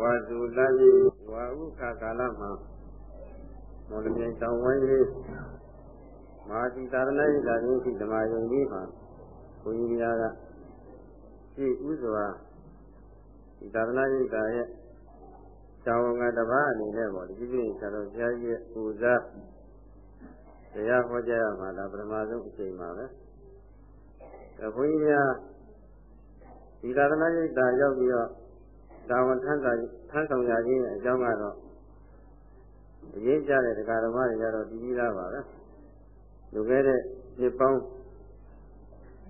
ဝါစုလာပြီဝါဥခကာလမှာမော်လမြိုင်တောင်ဝိုင်းလေးမဟာစီသာရဏိလာရင်းရှိဓမ္မယုံကြီးမှာဘုန်းကြီးများကရှိဥစွာဒီသာရဏိတာရဲ့တောင်းကတပါးအနေနဲ့ပေါ့ဒီပြည့်ဆရာတော်ဘုရားကြီးရဲ့ပူဇာတရားဟောကြားရမှာဒါပထမဆုံးအချိန်ပါပဲအဲဘုန်းကြီးများဒီသာသနာ့ရိပ်သာရောက်ပြီးတော့ တာဝန်ထမ်းဆောင်ထမ်းဆောင်ရခြင်းအကြောင်းကတော့အရေးကြတဲ့တရားတော်မတွေကတော့ဒီကြီးလားပါပဲလူခဲ့တဲ့နှစ်ပေါင်း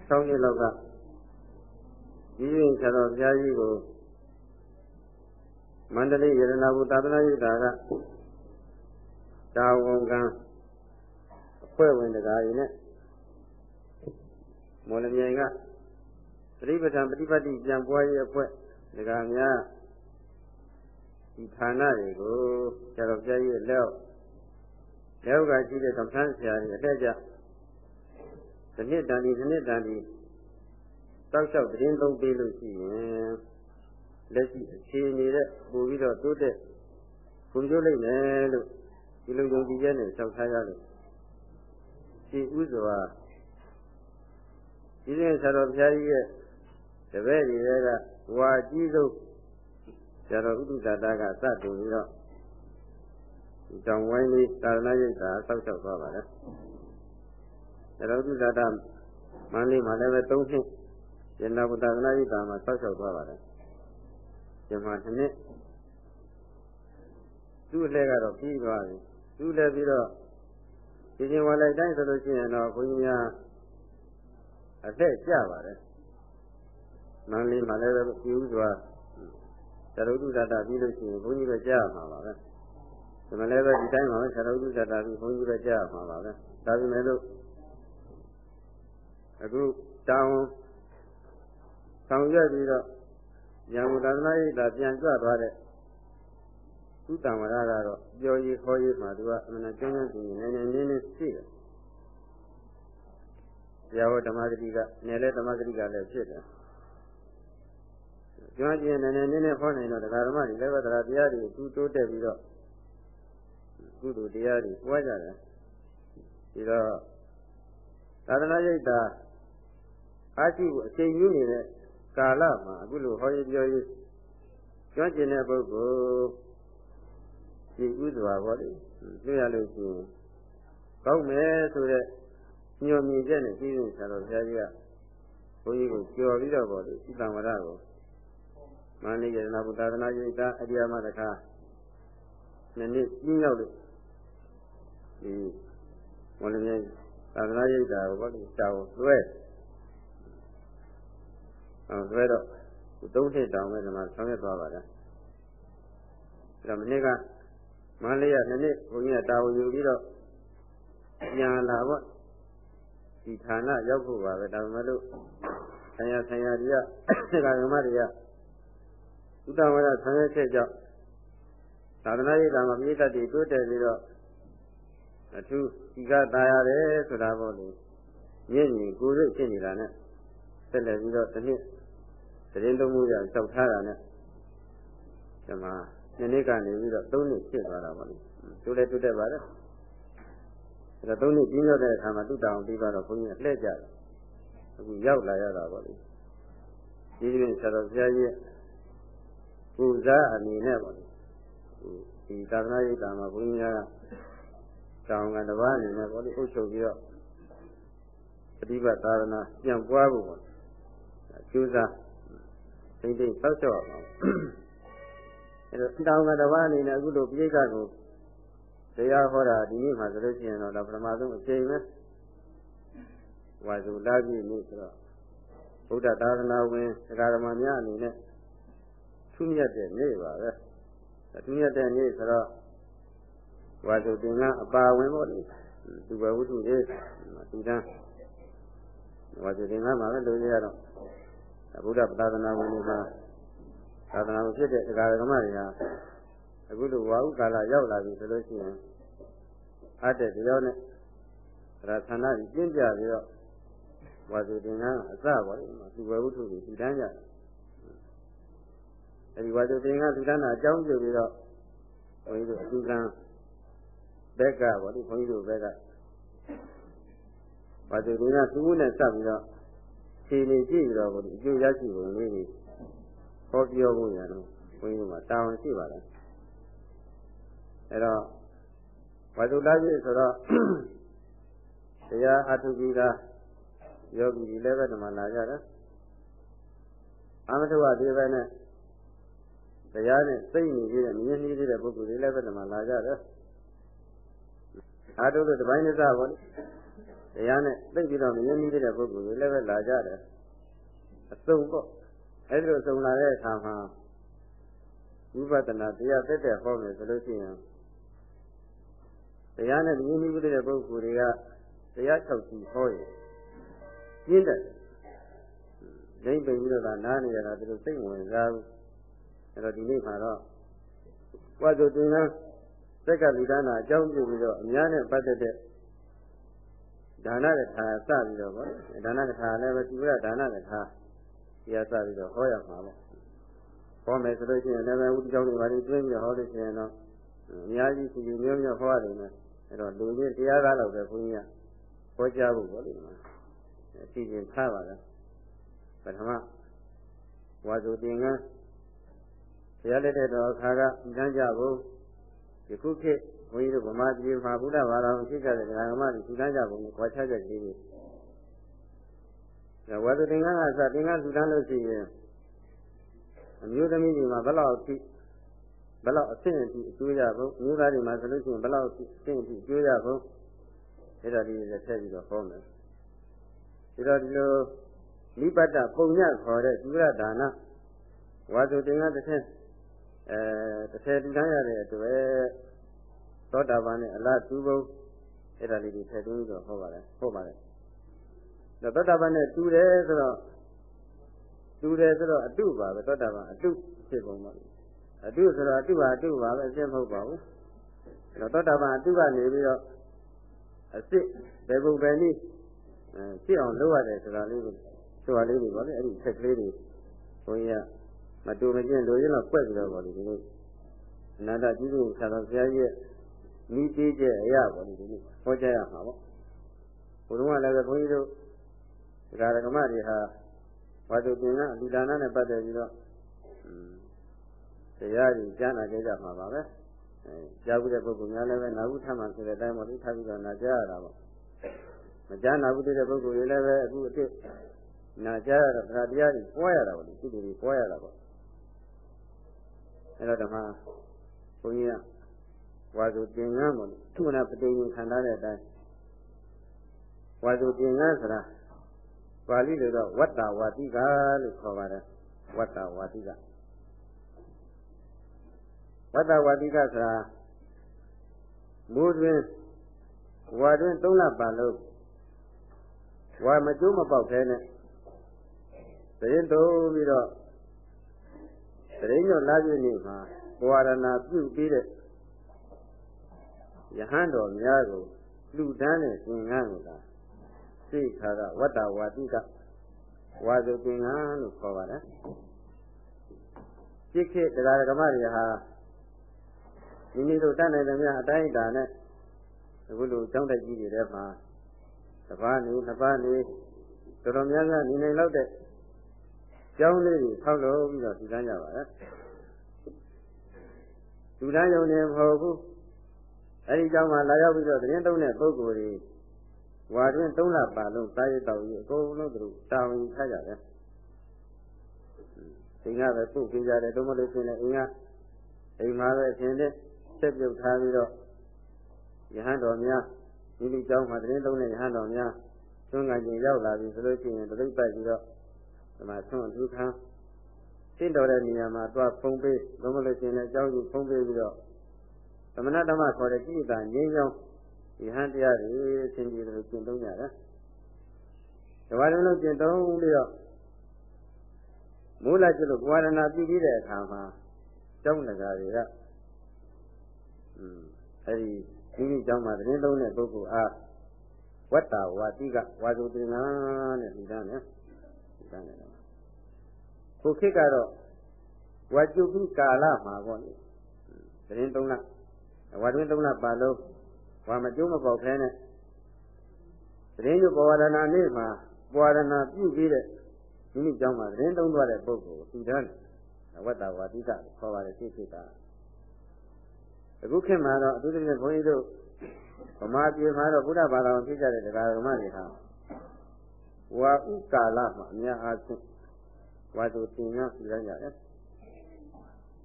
6နှစ်လောက်ကဒီရင်ဆရာတော်ဘုရားကြီးကိုမန္တလေးရတနာဘူသာသနာ့ရိပ်သာကတာဝန်ကံအဖွဲ့ဝင်တရားတွေနဲ့မော်လမြိုင်ကပရိပဒံပฏิပတ်တိပြန်ပွားရေးအဖွဲ့ဒါကများ ဒီဌာနတွေကိုဆရာတော်ပြည့်ရဲ့လက်လက်ဥကရှိတဲ့ကမ္ဘာဆရာကြီးအတက်ကြဒီနှစ်တန်ဒီဒီနှစ်တန်ဒီတောက်လျှောက်သတင်းသုံးပေးလို့ရှိရင်လက်ရှိအခြေအနေနဲ့ပို့ပြီးတော့တိုးတက်ဖွံ့ဖြိုးလိမ့်မယ်လို့ဒီလိုယုံကြည်ချက်နဲ့စောင့်ထားရလို့ရှိဥစွာဒီနေ့ဆရာတော်ဘုရားကြီးရဲ့တပည့်တွေကဝါကြီးဆုံးဆ ရာတော်ဥဒ္ဒတာကစတင်ပြီးတော့ဒီတောင်ဝိုင်းလေးသာသနာ့ရိပ်သာဆောက်ရှောက်သွားပါလေဆရာတော်ဥဒ္ဒတာမန္တလေးမှာလည်းပဲ၃နှစ်ရဏဘုသာသနာ့ရိပ်သာမှာဆောက်ရှောက်သွားပါတယ်ဒီမှာတစ်နှစ်သူ့လက်ကတော့ပြီးသွားပြီသူ့လက်ပြီးတော့ဒီချင်းဝင်လိုက်တိုင်းဆိုလို့ရှိရင်တော့ဘုန်းကြီးများအသက်ကျပါတယ်မန္တလေးမှာလည်းပဲပြူစွာ သရုပ်တုဒတာပြီးလို့ရှိရင်ဘုန်းကြီးပဲကြားမှာပါပဲဒီမှာလည်းပဲဒီတိုင်းမှာပဲသရုပ်တုဒတာပြီးဘုန်းကြီးပဲကြားမှာပါပဲဒါပေမဲ့လို့အခုတောင်းဆောင်ရွက်ပြီးတော့ရံသာသနာ့ရေးတာပြန်ကြွသွားတဲ့သုတံဝရကတော့ပြောရေးခေါ်ရေးမှာသူကအမှန်ကျမ်းကျမ်းပြင်နေနေနေနေရှိတယ်။ဘုရားဟောဓမ္မဂတိကနယ်လဲဓမ္မဂတိကလည်းဖြစ်တယ်။ ကျွမ်းကျင်နေနေနည်းနည်းဟောနိုင်တော့တရားဓမ္မတွေလည်းပဲတရားတရားတွေသူတိုးတက်ပြီးတော့ကုသိုလ်တရားတွေပွားကြတယ်ဒီတော့သာသနာ့ရိပ်သာအာရှိကိုအချိန်ယူနေတဲ့ကာလမှာအခုလိုဟောရေးပြောရေးကျွမ်းကျင်တဲ့ပုဂ္ဂိုလ်ဒီဥစွာပေါ့လေတွေ့ရလို့ရှိရင်ကောင်းမယ်ဆိုတဲ့ညွန်မြင်ချက်နဲ့ပြီးရင်ဆရာတော်ဘုရားကြီးကဘုန်းကြီးကိုကြော်ပြီးတော့ပေါ့လေဤတံဝရကို မန္တလေးရတနာဘုသာသနာရိပ်သာအရိယာမတခါနှစ်နှစ်ပြင်းရောက်လို့ဒီဝလမြေသာသနာရိပ်သာကိုပေါ့လေတောင်းလွှဲအောင်လွှဲတော့သုံးနှစ်တောင်းမဲ့ဒီမှာဆောင်ရွက်သွားပါလားဒါမနေ့ကမန္တလေးကနှစ်နှစ်ဘုန်းကြီးကတာဝန်ယူပြီးတော့ညာလာပေါ့ဒီဌာနရောက်ဖို့ပါပဲဒါပေမဲ့လို့ဆရာဆရာကြီးကဒကာဓမ္မတွေက ဥတ္တဝရဆံရချက်ကြောင့်သာသနာ့ရေးတာမှာပြိတ္တတွေတိုးတက်ပြီးတော့အထူးဒီကตายရတယ်ဆိုတာပေါ့လေမြင့်မြင့်ကိုယ်ရိပ်ဖြစ်နေတာနဲ့ဆက်လက်ပြီးတော့တစ်နှစ်သတင်းသုံးမှုရလျှောက်ထားတာနဲ့ဒီမှာနှစ်နှစ်ကနေပြီးတော့သုံးနှစ်ဖြစ်သွားတာပေါ့လေတိုးလည်းတိုးတက်ပါတယ်အဲတော့သုံးနှစ်ပြီးတော့တဲ့အခါမှာတုတောင်ပြီးတော့ဘုန်းကြီးကလှည့်ကြတယ်အခုရောက်လာရတာပေါ့လေဒီပြင်ဆရာတော်ဘုရားကြီး ကိုစားအနေနဲ့ပေါ့ဒီသာသနာ့ရိပ်သာမှာဘုန်းကြီးများကတောင်းကတစ်ပါးအနေနဲ့ပေါ့ဒီအုပ်ချုပ်ပြီးတော့ပฏิပတ်သာသနာပြန်ပွားဖို့ပေါ့ကျူးစားသိသိဆောက်ရှောက်အောင်အဲတော့တောင်းကတစ်ပါးအနေနဲ့အခုလိုပြိဋ္ဌာကိုတရားဟောတာဒီနေ့မှာဆိုလို့ရှိရင်တော့ဒါပထမဆုံးအချိန်ပဲဝါစုလာပြီနေ့ဆိုတော့ဗုဒ္ဓသာသနာဝင်ဒကာဓမ္မများအနေနဲ့ ထူးမြတ်တဲ့နေ့ပါပဲထူးမြတ်တဲ့နေ့ဆိုတော့ဝါစုတင်ကအပါဝင်ပေါ့လေသူဘဝုထုလေးသူတန်းဝါစုတင်ကမှာပဲလူကြီးရတော့ဗုဒ္ဓသာသနာဝင်တွေမှာသာသနာဝင်ဖြစ်တဲ့သက္ကာရမတွေဟာအခုလိုဝါဟုကာလရောက်လာပြီဆိုလို့ရှိရင်အားတဲ့ကြောနဲ့ရသနာကြီးကျင့်ကြပြီးတော့ဝါစုတင်ကအစပါလေသူဘဝုထုကိုတည်တန်းကြတယ် အအဲဒီဝါစုတင်ကလူဒါနာအကြောင်းပြုပြီးတော့ဘုန်းကြီးတို့အတူကံဘက်ကဗောဒီဘုန်းကြီးတို့ဘက်ကဝါစုတင်ကသူ့နဲ့စပ်ပြီးတော့ခြေနေကြည့်ပြီးတော့ဗောဒီအကျိုးရရှိပုံလေးတွေဟောပြောဖို့ရတော့ဘုန်းကြီးတို့မှာတာဝန်ရှိပါတယ်အဲတော့ဝါစုလာပြီဆိုတော့တရားအထုကြီးကယောဂီတွေလည်းပဲဒီမှာလာကြတယ်အမထဝဒီပဲနဲ့ တရားနဲ့စိတ်နေသေးတဲ့မြင်နေသေးတဲ့ပုဂ္ဂိုလ်တွေလည်းပဲဒီမှာလာကြတယ်အာထုလို့ဒီပိုင်းနဲ့စားပါလေတရားနဲ့သိပြီးတော့မြင်နေသေးတဲ့ပုဂ္ဂိုလ်တွေလည်းပဲလာကြတယ်အစုံပေါ့အဲဒီလိုစုံလာတဲ့အခါမှာဝိပဿနာတရားသက်သက်ဟောမယ်ဆိုလို့ရှိရင်တရားနဲ့မြင်နေသေးတဲ့ပုဂ္ဂိုလ်တွေကတရား၆ခုဟောရင်ပြင်းတယ်ဒိမ့်ပိန်ပြီးတော့နားနေရတာသူတို့စိတ်ဝင်စားဘူး အဲ့တော့ဒီနေ့မှာတော့ဝါဆိုတင်ကသက်ကလူဒါနာအကြောင်းပြုပြီးတော့အများနဲ့ပတ်သက်တဲ့ဒါနကထာစပြီးတော့ဗောဒါနကထာလည်းပဲဒီကဒါနကထာတရားစပြီးတော့ဟောရမှာပေါ့ဟောမယ်ဆိုလို့ရှိရင်လည်းဝိတောင်းတွေဘာတွေတွင်းပြီးဟောလို့ရှိရင်တော့အများကြီးစီစီမျိုးမျိုးဟောရတယ်နဲ့အဲ့တော့လူကြီးတရားကားတော့ပဲဘုန်းကြီးကဟောကြားဖို့ဗောလေဒီမှာအစီအစဉ်ထားပါလားပထမဝါစုတင်က ဘုရားလက်ထက်တော်အခါကဉာဏ်ကြဖို့ယခုခေတ်ဘုန်းကြီးတို့ဗမာပြည်မှာဘုရားဘာသာကိုသိကြတဲ့ဓမ္မတွေသူတန်းကြဖို့ကိုခေါ်ချချက်ကြီးတွေဝါစုတင်ကကစတင်ကသူတန်းလို့ရှိရင်အမျိုးသမီးတွေမှာဘယ်လောက်အထိဘယ်လောက်အဆင့်အထိအကျိုးရဖို့အမျိုးသားတွေမှာဆိုလို့ရှိရင်ဘယ်လောက်အဆင့်အထိအကျိုးရဖို့အဲ့ဒါဒီလည်းထည့်ပြီးတော့ဟောမယ်ဒီတော့ဒီလိုနိပတ္တပုံညခေါ်တဲ့သုရဒါနဝါစုတင်ကတစ်ထက် အဲတစ်ထက်တန်းရတဲ့အတွက်သောတာပန်နဲ့အလားတူပုံအဲ့ဒါလေးတွေထည့်သွင်းပြီးတော့ဟောပါတယ်ဟောပါတယ်တော့သောတာပန်နဲ့တူတယ်ဆိုတော့တူတယ်ဆိုတော့အတုပါပဲသောတာပန်အတုဖြစ်ပုံပါအတုဆိုတော့အတုပါအတုပါပဲအစ်မဟုတ်ပါဘူးအဲ့တော့သောတာပန်အတုကနေပြီးတော့အစ်စ်ဘယ်ပုံပဲနည်းအဲဖြစ်အောင်လုပ်ရတယ်ဆိုတာလေးကိုဆိုတာလေးတွေပေါ့လေအဲ့ဒီဆက်ကလေးတွေဘုန်းကြီးက မတူမချင်းလိုရင်းတော့ကွက်ပြီးတော့ပေါ့လေဒီနေ့အနန္တကြီးကြီးဆရာတော်ဘုရားကြီးရဲ့မိသေးတဲ့အရာပေါ့လေဒီနေ့ဟောကြားရမှာပေါ့ဘုရားကလည်းဘုန်းကြီးတို့ဒကာဒကမတွေဟာဝါတုပင်ကအလူဒါနနဲ့ပတ်သက်ပြီးတော့တရားကြီးကြားနာကြကြမှာပါပဲအဲကြားဘူးတဲ့ပုဂ္ဂိုလ်များလည်းပဲနာဟုထမှဆိုတဲ့အတိုင်းပေါ့လေထားပြီးတော့နာကြားရတာပေါ့မကြားနာဘူးတဲ့ပုဂ္ဂိုလ်တွေလည်းပဲအခုအစ်စ်နာကြားရတော့တရားတရားကြီးပွားရတာပေါ့လေကုသိုလ်ကြီးပွားရတာပေါ့ အဲ့တော့ဓမ္မဘုန်းကြီးကဝါစုတင်ငန်းပေါ့လေသူနာပတိရင်ခံထားတဲ့အတိုင်းဝါစုတင်ငန်းဆိုတာပါဠိလိုတော့ဝတ္တဝါတိကလို့ခေါ်ပါတယ်ဝတ္တဝါတိကဝတ္တဝါတိကဆိုတာမိုးတွင်ဝါတွင်၃လပတ်လုံးဝါမကျိုးမပေါက်သေးနဲ့သတင်းတုံးပြီးတော့ သတင်းညွှန်လာပြည့်နေမှာဘဝရဏပြုပြီးတဲ့ယဟန်တော်များကိုလူတန်းတဲ့သင်္ကန်းကိုသာသိခါကဝတ္တဝါတိကဝါစုသင်္ကန်းလို့ခေါ်ပါတယ်จิตခေတရားဓမ္မတွေဟာမိမိတို့တတ်နိုင်တဲ့များအတိုင်းအတာနဲ့အခုလိုကျောင်းတိုက်ကြီးတွေထဲမှာတစ်ပါးနေနှစ်ပါးနေတော်တော်များများနေနေလောက်တဲ့ ကျောင်းလေးတွေထောက်လို့ပြီးတော့ဒီကမ်းကြပါရဲ့လူသားယုံနေမဟုတ်ဘူးအဲဒီကျောင်းမှာလာရောက်ပြီးတော့သတင်းသုံးတဲ့ပုဂ္ဂိုလ်တွေဝါတွင်၃လပါလုံးစားရတော့ကြီးအကုန်လုံးသူတာဝန်ချကြတယ်။ဒီကပဲပုတ်ပေးကြတယ်တော့မလို့ရှင်လည်းအင်းကအိမ်မှာပဲအရှင်တဲ့ဆက်ပြုတ်ထားပြီးတော့ယဟန်တော်များဒီလိုကျောင်းမှာသတင်းသုံးတဲ့ယဟန်တော်များသွန်ကကျင်ရောက်လာပြီဆိုလို့ရှိရင်တပိတ်ပိုက်ပြီးတော့ဒီ မှာသွန်ဒုက္ခသိတော်တဲ့နေရာမှာသွားဖုံးပေးတော့မလို့ရှင်လည်းအကြောင်းကြီးဖုံးပေးပြီးတော့သမဏဓမ္မခေါ်တဲ့ကိဋ္တာငြိမ်းချောင်းယဟန်တရားတွေသင်ပြီးလို့ကျင့်သုံးကြတယ်။ဒီဝါဒလုံးကျင့်သုံးပြီးတော့မူလကျလို့ဘဝရဏပြုပြီးတဲ့အခါမှာကျောင်းတကာတွေကอืมအဲဒီဒီဒီကျောင်းမှာသတင်းလုံးတဲ့ပုဂ္ဂိုလ်အားဝတ္တဝါတိကဝါစုတင်နာနဲ့ဒီသားနဲ့ဒီသားနဲ့ ကိုခေတ်ကတော့ဝါကျုပိကာလမှာပေါ့လေသတင်းသုံးလဝါတွင်းသုံးလပါလို့ဝါမကျိုးမပေါက်ခဲနဲ့သတင်းညဘောရဏနေ့မှာပွာရဏပြုပြီးတဲ့ဒီနေ့ကြောင်းမှာသတင်းသုံးသွားတဲ့ပုဂ္ဂိုလ်ကိုသူတန်းဝတ္တဝါတိကခေါ်ပါတယ်သိသိတာအခုခေတ်မှာတော့အထူးသဖြင့်ဘုန်းကြီးတို့ဗမာပြည်မှာတော့ဘုရားဘာသာဝင်ဖြစ်ကြတဲ့တရားဓမ္မတွေဟာဝါဥကာလမှာအများအားဖြင့် ဝါသူတင်ရပြရကြတယ်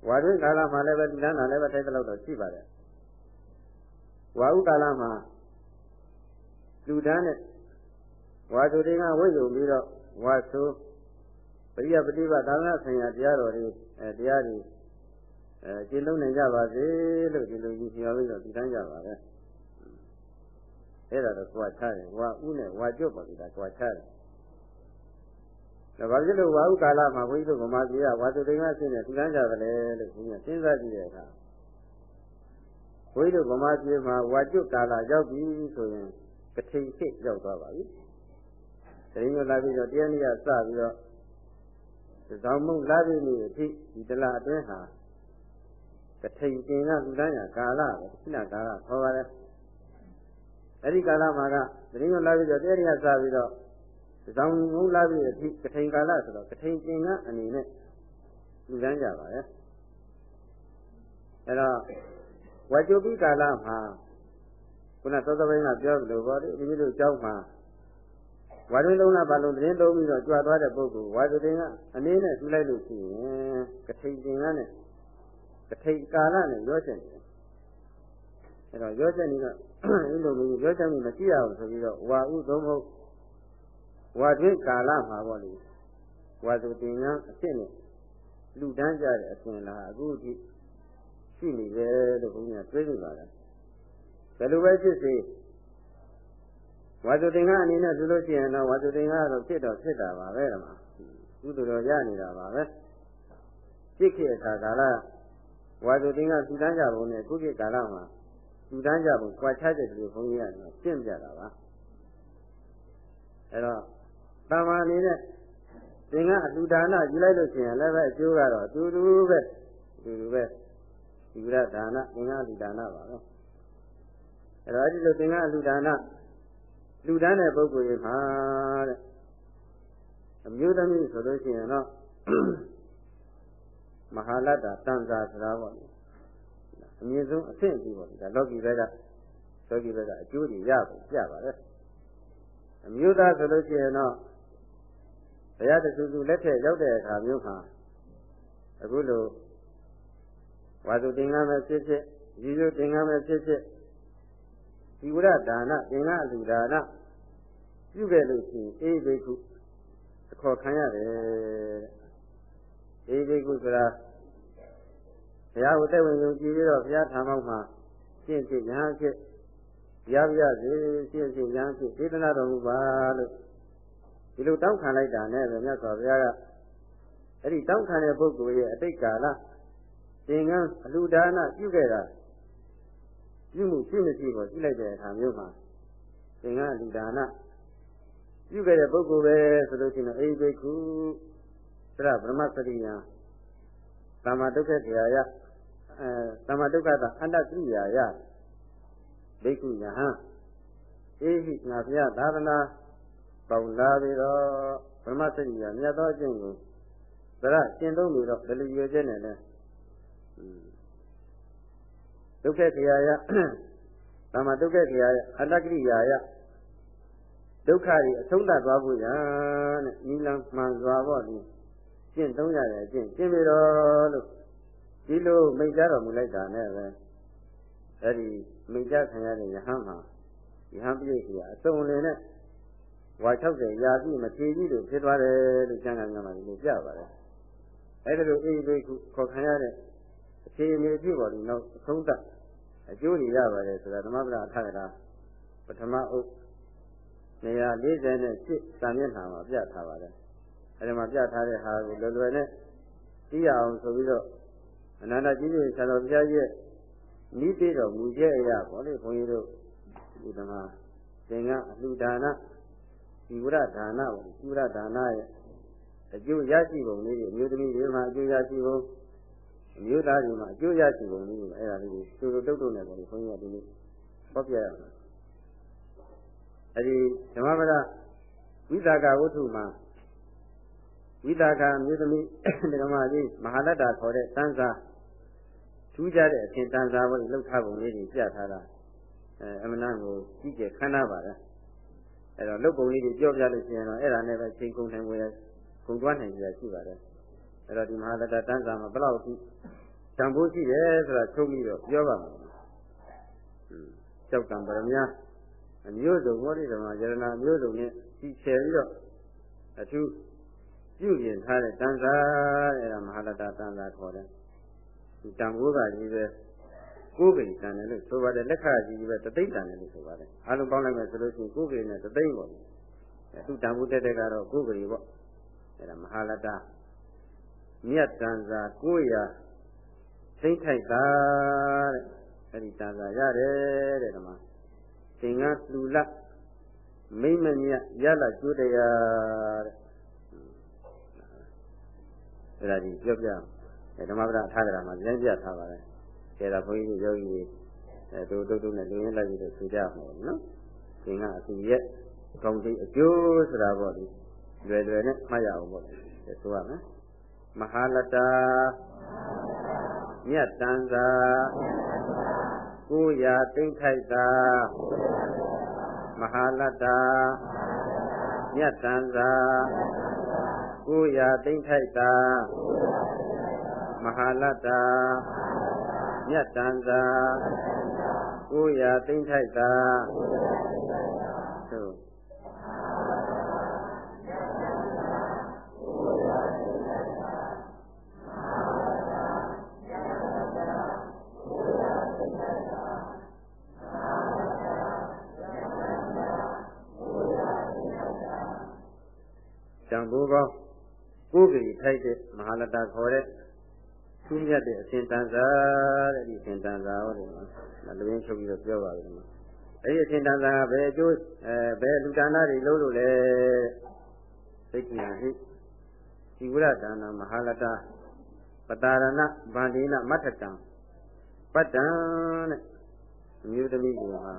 ဝါတွင်ကာလမှာလည်းပဲဒီလန်းတာလည်းပဲထိုက်တဲ့လောက်တော့ရှိပါတယ်ဝါဥကာလမှာလူတန်းနဲ့ဝါသူတွေကဝိဇ္ဇုံပြီးတော့ဝါဆိုပရိယပฏิပတ်သာသနာဆိုင်ရာတရားတော်တွေအဲတရားတွေအဲကျင့်သုံးနိုင်ကြပါစေလို့ဒီလိုကြီးပြောပြီးတော့ဒီတိုင်းကြပါပဲအဲ့ဒါတော့ကြွားချတယ်ဝါဥနဲ့ဝါကျွတ်ပါလိမ့်တာကြွားချတယ်ဒါ ဘာဖြစ်လို့ဝါဥကာလမှာဘုန်းကြီးတို့ဗမာပြည်ကဝါသူတိန်ကဆင်းနေထူထမ်းကြတယ်လို့ဘုရားစဉ်းစားကြည့်တဲ့အခါဘုန်းကြီးတို့ဗမာပြည်မှာဝါကျွတ်ကာလရောက်ပြီဆိုရင်ကထိန်ဖြစ်ရောက်သွားပါပြီ။တရင်ကလာပြီးတော့တရားနည်းစပြီးတော့သံမုံလာပြီးနေအထိဒီတလအတွင်းဟာကထိန်တင်ကလူတန်းရကာလပဲခုနကာလခေါ်ပါတယ်။အဲဒီကာလမှာကတရင်ကလာပြီးတော့တရားနည်းစပြီးတော့ ဇောင်းငုံလာပြီးအထိကထိန်ကာလဆိုတော့ကထိန်ကျင်ကအနေနဲ့လူတန်းကြပါရဲ့အဲတော့ဝါကျုပိကာလမှာခုနသောသပိုင်းကပြောလို့ပေါ့လေဒီလိုကြောက်မှာဝါရင်းလုံးလားဘာလုံးတင်းသုံးပြီးတော့ကြွားသွားတဲ့ပုဂ္ဂိုလ်ဝါသတင်ကအနေနဲ့ထူလိုက်လို့ရှိရင်ကထိန်ကျင်ကနဲ့ကထိန်ကာလနဲ့ရောချက်နေတယ်အဲတော့ရောချက်နေတော့အင်းလိုမျိုးရောချက်မှုမရှိရအောင်ဆိုပြီးတော့ဝါဥသုံးဖို့ ဝါတွင်ကာလမှာပေါ့လေဝါသူတင်ကန်းအစ်စ်နဲ့လူတန်းကြတဲ့အရှင်လားအခုဒီရှိနေတယ်လို့ဘုရားတွေးနေပါလားဘယ်လိုပဲဖြစ်စေဝါသူတင်ကန်းအနေနဲ့ဆိုလို့ရှိရင်တော့ဝါသူတင်ကန်းကတော့ဖြစ်တော့ဖြစ်တာပါပဲဓမ္မကုသိုလ်တော်ရနေတာပါပဲဖြစ်ခဲ့အခါကာလဝါသူတင်ကန်းသူတန်းကြပုံနဲ့ခုခေတ်ကာလမှာသူတန်းကြပုံကြွားချတဲ့လူဘုန်းကြီးကရှင်းပြတာပါအဲတော့ တမ္မာအနေနဲ့သင်ကအလှူဒါနယူလိုက်လို့ရှိရင်လည်းပဲအကျိုးကတော့အတူတူပဲအတူတူပဲဒီကရဒါနသင်ကအလှူဒါနပါပဲအဲတော့ဒီလိုသင်ကအလှူဒါနလှူဒါန်းတဲ့ပုဂ္ဂိုလ်တွေမှာတဲ့အမျိုးသမီးဆိုလို့ရှိရင်တော့မဟာလတ္တတန်ဇာဆိုတာပေါ့အမြင့်ဆုံးအဆင့်ကြီးပေါ့ဒါလောကီဘက်ကလောကီဘက်ကအကျိုးတွေရဖို့ပြပါတယ်အမျိုးသားဆိုလို့ရှိရင်တော့ ဘုရားတဆူဆူလက်ထက်ရောက်တဲ့အခါမျိုးမှာအခုလိုဝါသူတင်္ဂမ်းပဲဖြစ်ဖြစ်ရည်ရွယ်တင်္ဂမ်းပဲဖြစ်ဖြစ်ဒီဝရဒါနသင်္ဃအလူဒါနပြုခဲ့လို့ရှိရင်အေးဘိက္ခုအခေါ်ခံရတယ်အေးဘိက္ခုဆိုတာဘုရားကိုတက်ဝင်ယုံကြည်ပြီးတော့ဘုရားထာမောက်မှာရှင်းဖြစ်ညာဖြစ်ရပြစေရှင်းဖြစ်ညာဖြစ်ဒေသနာတော်မူပါလို့ ဒီလိုတောင်းခံလိုက်တာနဲ့ပဲမြတ်စွာဘုရားကအဲ့ဒီတောင်းခံတဲ့ပုဂ္ဂိုလ်ရဲ့အတိတ်ကာလသင်္ကန်းအလူဒါနပြုခဲ့တာပြုမှုရှိမရှိကိုကြည့်လိုက်တဲ့အခါမျိုးမှာသင်္ကန်းအလူဒါနပြုခဲ့တဲ့ပုဂ္ဂိုလ်ပဲဆိုလို့ရှိရင်အိဘိက္ခုသရဗြဟ္မစရိယသမ္မာဒုက္ခတရားယအဲသမ္မာဒုက္ခတာအတ္တကိရိယာယဘိက္ခုယဟံအေဟိငါဘုရားသာသနာ ပေါလာပြီးတော့ဗြဟ္မစရိယမြတ်သောအကျင့်ကိုသရရှင်းသုံးပြီးတော့ဘယ်လိုရွေချက်နဲ့လဲဒုက္ခခရာယသမ္မာဒုက္ခခရာယအတ္တကိရိယာယဒုက္ခတွေအဆုံးသတ်သွားဖို့ရတဲ့နိလန်မှန်စွာပေါ့ဒီကျင့်သုံးရတဲ့အကျင့်ကျင့်ပြီးတော့လို့ဒီလိုမိတ်ကြတော်မူလိုက်တာနဲ့ပဲအဲ့ဒီမိတ်ကြခံရတဲ့ယဟန်မှာယဟန်ပြည့်ကြီးအစုံလင်နဲ့ ဝါ60ရာပြီမဖြေကြီးလို့ဖြစ်သွားတယ်လို့ကျမ်းဂန်ကမှာဒီလိုပြပါတယ်အဲ့ဒါလိုအိဘိခုခေါ်ခံရတဲ့အခြေအနေအဖြစ်ပေါ်ဒီနောက်အဆုံးသတ်အကျိုးတွေရပါတယ်ဆိုတာဓမ္မပဒအထက်ကပထမအုပ်148စာမျက်နှာမှာပြထားပါတယ်အဲဒီမှာပြထားတဲ့ဟာကိုလွယ်လွယ်နဲ့သိရအောင်ဆိုပြီးတော့အနန္တကြီးကြီးဆရာတော်ဘုရားရဲ့နိတိတော်မူချက်အရာပေါ့လေဘုန်းကြီးတို့ဒီဓမ္မသင်္ကအလှူဒါန ဒီဝရဒါနပေါ့ဒီဝရဒါနရဲ့အကျိုးရရှိပုံလေးတွေအမျိုးသမီးတွေမှာအကျိုးရရှိပုံအမျိုးသားတွေမှာအကျိုးရရှိပုံလေးကိုအဲ့ဒါလေးကိုသူတို့တုတ်တုတ်နဲ့ပေါ့လေခွန်ကြီးကဒီနေ့ဟောပြရအောင်အဲ့ဒီဓမ္မပဒဝိသကဝတ္ထုမှာဝိသကမြေသမီးဓမ္မကြီးမဟာလတ္တာခေါ်တဲ့တန်းစာထူးခြားတဲ့အရှင်တန်းစာဘုရားလှုပ်ထားပုံလေးတွေပြထားတာအဲအမနာကိုကြီးကျယ်ခမ်းနားပါလား အဲ့တော့လှုပ်ပုံလေးတွေပြောပြလို့ရှိရင်တော့အဲ့ဒါနဲ့ပဲချိန်ကုန်နိုင်ဝယ်ကုန်သွားနိုင်ကြရရှိပါတယ်အဲ့တော့ဒီမဟာလတ္တာတန်းစာမှာဘယ်လောက်ရှိတန်ဖိုးရှိတယ်ဆိုတာချုပ်ပြီးတော့ပြောပါမယ်ကြောက်ကံပရမညာအမျိုးစုံဘောဓိဓမ္မယရနာအမျိုးစုံနဲ့စီချယ်ပြီးတော့အထူးပြုပြင်ထားတဲ့တန်စာအဲ့ဒါမဟာလတ္တတန်စာခေါ်တယ်ဒီတန်ဖိုးကကြီးပဲ ကိုးကိတန်တယ်လို့ဆိုပါတယ်လက်ခကြီးပဲတသိမ့်တန်တယ်လို့ဆိုပါတယ်အားလုံးပေါင်းလိုက်မယ်ဆိုလို့ရှိရင်ကိုးကိနဲ့တသိမ့်ပေါ့သူတန်ဖိုးတက်တဲ့ကတော့ကိုးကိပေါ့အဲ့ဒါမဟာလတ္တမြတ်တန်စာ900သိမ့်ထိုက်တာတဲ့အဲ့ဒီတန်စာရတယ်တဲ့ဓမ္မသင်္ကလူလမိမ့်မမြတ်ရလကျွတရားတဲ့အဲ့ဒါဒီပြောပြအဲဓမ္မပဒအထာဂရမှာကျမ်းပြထားပါတယ်။ ကျေတာဘုန်းကြီးတို့ယောဂီတွေအဲတို့တို့တို့နဲ့လူရင်းလိုက်ပြီးတော့ဆိုကြမှာနော်။သင်ကအစီရဲ့ကောင်းတဲ့အကျိုးဆိုတာပေါ့လေလွယ်လွယ်နဲ့မှတ်ရအောင်ပေါ့လေဆိုရမယ်။မဟာလတ္တာမြတ်တန်သာကိုရာသိမ့်ထိုက်တာမဟာလတ္တာမြတ်တန်သာကိုရာသိမ့်ထိုက်တာမဟာလတ္တာ မြတ်တန်သာကိုရာသိမ့်ထိုက်တာသို့တံဘိုးကောကိုယ်ကြီးထိုက်တဲ့မဟာလတ္တခေါ်တဲ့ သူမြတ်တဲ့အရှင်တန်စာတဲ့ဒီအရှင်တန်စာဟောတယ်နော်လူရင်းချုပ်ပြီးတော့ပြောပါပြီနော်အဲ့ဒီအရှင်တန်စာကဘယ်အကျိုးအဲဘယ်လူဒါနတွေလုပ်လို့လဲသိက္ခာဟိဒီဝရဒါနမဟာလတ္တပတာရဏဗန္ဒီနမထတံပတ္တံတဲ့အမျိုးသမီးကဟာ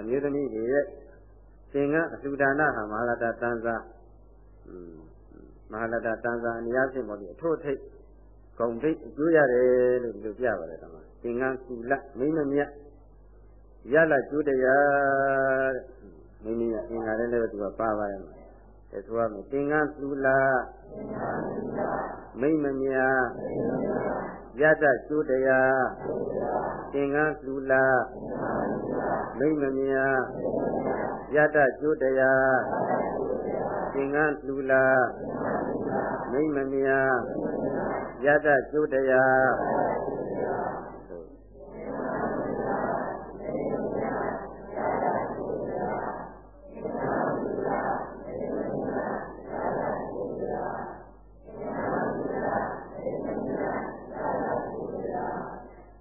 အမျိုးသမီးတွေရဲ့သင်္ကအလှူဒါနဟာမဟာလတ္တတန်စာမဟာလတ္တတန်စာအများဖြင့်ပေါ့ဒီအထို့ထိတ် ဂုံတိတ်အကျိုးရတယ်လို့ဒီလိုပြပါတယ်ဓမ္မသင်္ကန်းကုလမိမမြတ်ရလကျိုးတရားတဲ့မိမမြတ်အင်္ဂါလည်းလည်းသူကပါပါတယ်အဲဆိုရမယ်သင်္ကန်းကုလမိမမြတ်ရတကျိုးတရားသင်္ကန်းကုလမိမမြတ်ရတကျိုးတရား သင်္ကန်းကုလမိမမြတ်ယတကျုတရား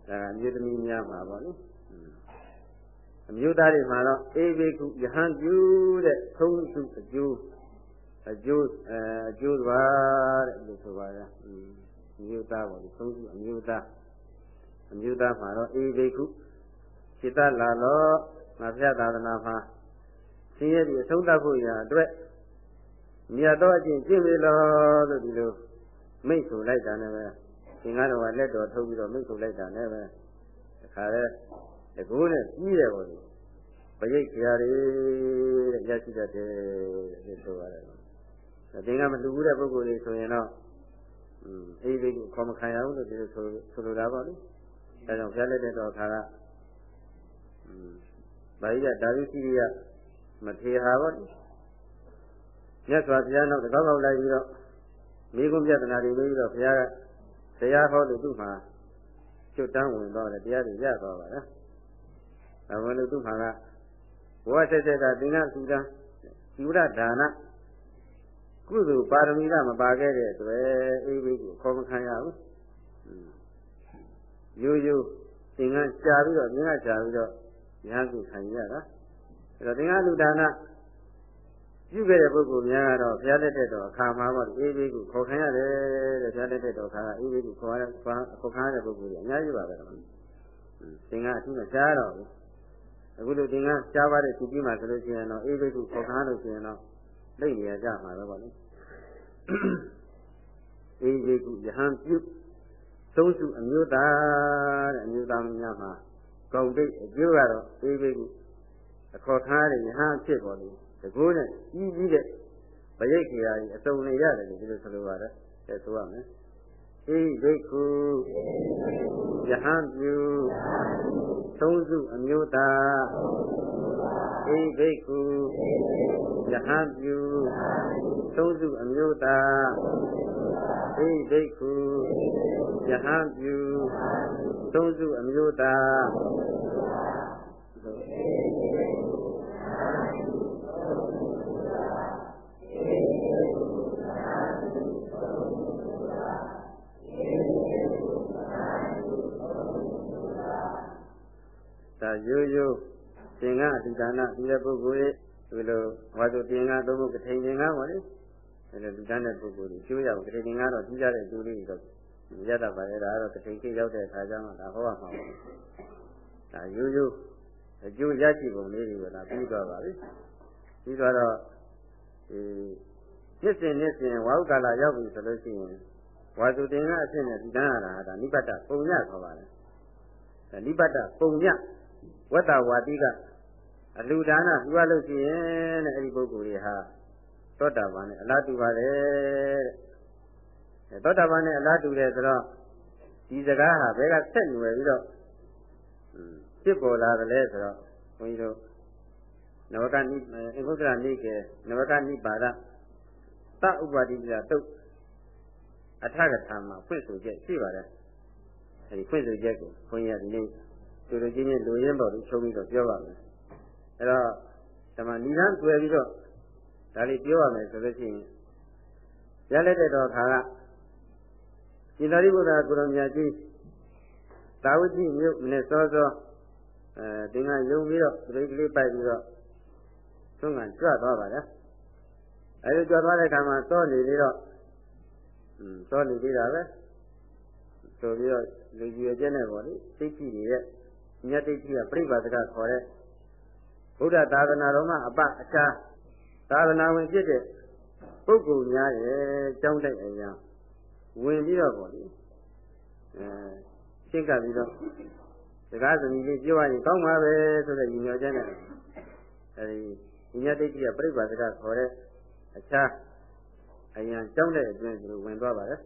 ဒါကမြေသမီးများမှာပေါ့လေအမျိုးသားတွေမှာတော့အေဘေကုယဟန်ပြုတဲ့သုံးစုအကျိုး အကျိုးအဲအကျိုးပါတဲ့လို့ဆိုပါရအမျိုးသားပေါ့ဒီသုံးစုအမျိုးသားအမျိုးသားမှာတော့အေဘေကုစိတ္တလာတော့ငါဖျားသာသနာမှာဆင်းရဲပြီးအဆုံးသတ်ဖို့ရာအတွက်မြတ်သောအကျင့်ကျင့်ပြီလို့လို့ဒီလိုမိတ်ဆိုလိုက်တာနဲ့ပဲသင်္ကားတော်ကလက်တော်ထုတ်ပြီးတော့မိတ်ဆိုလိုက်တာနဲ့ပဲတခါလဲတကူနဲ့ကြီးတယ်ပေါ့လေပရိတ်ကြာတွေတဲ့ရရှိတတ်တယ်တဲ့ဆိုရတယ် သင်္ကမလူဘူးတဲ့ပုဂ္ဂိုလ်တွေဆိုရင်တော့အေးလေးကိုခေါ်မခံရဘူးလို့ဒီလိုဆိုဆိုလိုတာပေါ့လေအဲကြောင့်ဘုရားလက်တဲ့တော်ခါကဘာကြီးကဒါဝိစီရိယမထေဟာပေါ့လေမြတ်စွာဘုရားနောက်တကောက်ကောက်လိုက်ပြီးတော့မိဂုံပြဒနာတွေပြီးတော့ဘုရားကတရားဟောလို့သူ့မှာကျွတ်တန်းဝင်တော့တယ်တရားတွေရသွားပါလားဒါဝင်လို့သူ့မှာကဘဝဆက်ဆက်ကသင်္ကသုဒ္ဓသီဝရဒါန ကုသိုလ်ပါရမီကမပါခဲ့တဲ့အတွက်အေးဘေးကိုခေါ်မခံရဘူးရိုးရိုးသင်္ကန်းကြာပြီးတော့သင်္ကန်းကြာပြီးတော့ညာကုခံရတာအဲ့တော့သင်္ကန်းလူဒါနပြပြုခဲ့တဲ့ပုဂ္ဂိုလ်များကတော့ဘုရားလက်ထက်တော်အခါမှာပေါ့အေးဘေးကိုခေါ်ခံရတယ်တဲ့ဘုရားလက်ထက်တော်အခါကအေးဘေးကိုခေါ်ရခေါ်ခံရတဲ့ပုဂ္ဂိုလ်ကြီးအများကြီးပါပဲတော့သင်္ကအထူးမရှားတော့ဘူးအခုလိုသင်္ကရှားပါတဲ့သူကြီးမှဆိုလို့ရှိရင်တော့အေးဘေးကိုခေါ်ခံရလို့ရှိရင်တော့ လိမ့်နေရကြမှာပဲပေါ့လေအေးဘေးကိုယဟန်ပြုသုံးစုအမျိုးသားတဲ့အမျိုးသားများမှာဂုံတိတ်အကျိုးကတော့အေးဘေးကိုအခေါ်ခံရတဲ့ယဟန်ဖြစ်ပေါ်လို့တကူနဲ့ကြီးကြီးတဲ့ဗရိတ်ခရာကြီးအစုံနေရတယ်လို့ဒီလိုဆိုလိုပါတယ်အဲဆိုရမယ် ဣဒိက္ခုယဟန်ပြုသုံးစုအမျိုးသားဣဒိက္ခုယဟန်ပြုသုံးစုအမျိုးသားဣဒိက္ခုယဟန်ပြုသုံးစုအမျိုးသား ရိုးရိုးသင်္ကအတိဒါနဒီတဲ့ပုဂ္ဂိုလ်ရဲ့ဒီလိုဝါဆိုသင်္ကသုံးဖို့ကထိန်သင်္ကပါလေဒီလိုလူတန်းတဲ့ပုဂ္ဂိုလ်ကြီးကျိုးရအောင်ကထိန်သင်္ကတော့ကြီးကြတဲ့ကျိုးလေးတွေတော့ရတတ်ပါလေဒါကတော့ကထိန်ခေရောက်တဲ့အခါကျမှဒါဟောရမှာပါဒါရိုးရိုးအကျိုးရရှိပုံလေးတွေကဒါပြီးသွားပါပြီပြီးသွားတော့ဒီနှစ်စဉ်နှစ်စဉ်ဝါဟုကာလရောက်ပြီဆိုလို့ရှိရင်ဝါစုတင်ကအဖြစ်နဲ့ဒီတန်းရတာဒါနိဗ္ဗတပုံညခေါ်ပါလေနိဗ္ဗတပုံည ဝတ္တဝါတိကအလူဒါနပြုရလို့ရှိရင်တဲ့အဲ့ဒီပုဂ္ဂိုလ်တွေဟာသောတာပန်နဲ့အလားတူပါလေတဲ့သောတာပန်နဲ့အလားတူတယ်ဆိုတော့ဒီစကားဟာဘယ်ကဆက်နွယ်ပြီးတော့ဖြစ်ပေါ်လာတယ်လဲဆိုတော့ဘုန်းကြီးတို့နဝကနိအင်္ဂုတ္တရနိကေနဝကနိပါဒသဥပါတိပြတုတ်အထကထာမှာဖွင့်ဆိုချက်ရှိပါတယ်အဲဒီဖွင့်ဆိုချက်ကိုဘုန်းကြီးကဒီနေ့ သူတို့ချင်းချင်းလူရင်းပေါ်ပြီးချုပ်ပြီးတော့ပြောပါမယ်အဲတော့ဓမ္မနိဒန်းတွေ့ပြီးတော့ဒါလေးပြောရမယ်ဆိုလို့ရှိရင်ရလက်တဲ့တော်ခါကရှင်သာရိပုတ္တရာကိုရမြတ်ကြီးသာဝတိမြို့နဲ့စောစောအဲတင်ကယုံပြီးတော့ပြိကလေးပိုက်ပြီးတော့သုံးကကြွသွားပါလားအဲဒီကြွသွားတဲ့ခါမှာစောနေပြီးတော့อืมစောနေသေးတာပဲဆိုပြီးတော့လူကြီးရဲ့ကျက်နဲ့ပေါ့လေသိကြည့်နေတဲ့ မြတ်တိတ်ကြီးကပြိပါဒကခေါ်တဲ့ဘုရားသာသနာတော်မှာအပအခြားသာသနာဝင်ဖြစ်တဲ့ပုဂ္ဂိုလ်များရဲ့ကြောင်းတိုက်အရာဝင်ပြီးတော့ပေါ့လေအဲရှင်းကပ်ပြီးတော့စကားသမီးလေးပြောရရင်ကောင်းပါပဲဆိုတဲ့ညီညွတ်ချက်နဲ့အဲဒီညတိတ်ကြီးကပြိပါဒကခေါ်တဲ့အခြားအရာကြောင်းတဲ့အတွင်းသူဝင်သွားပါတယ်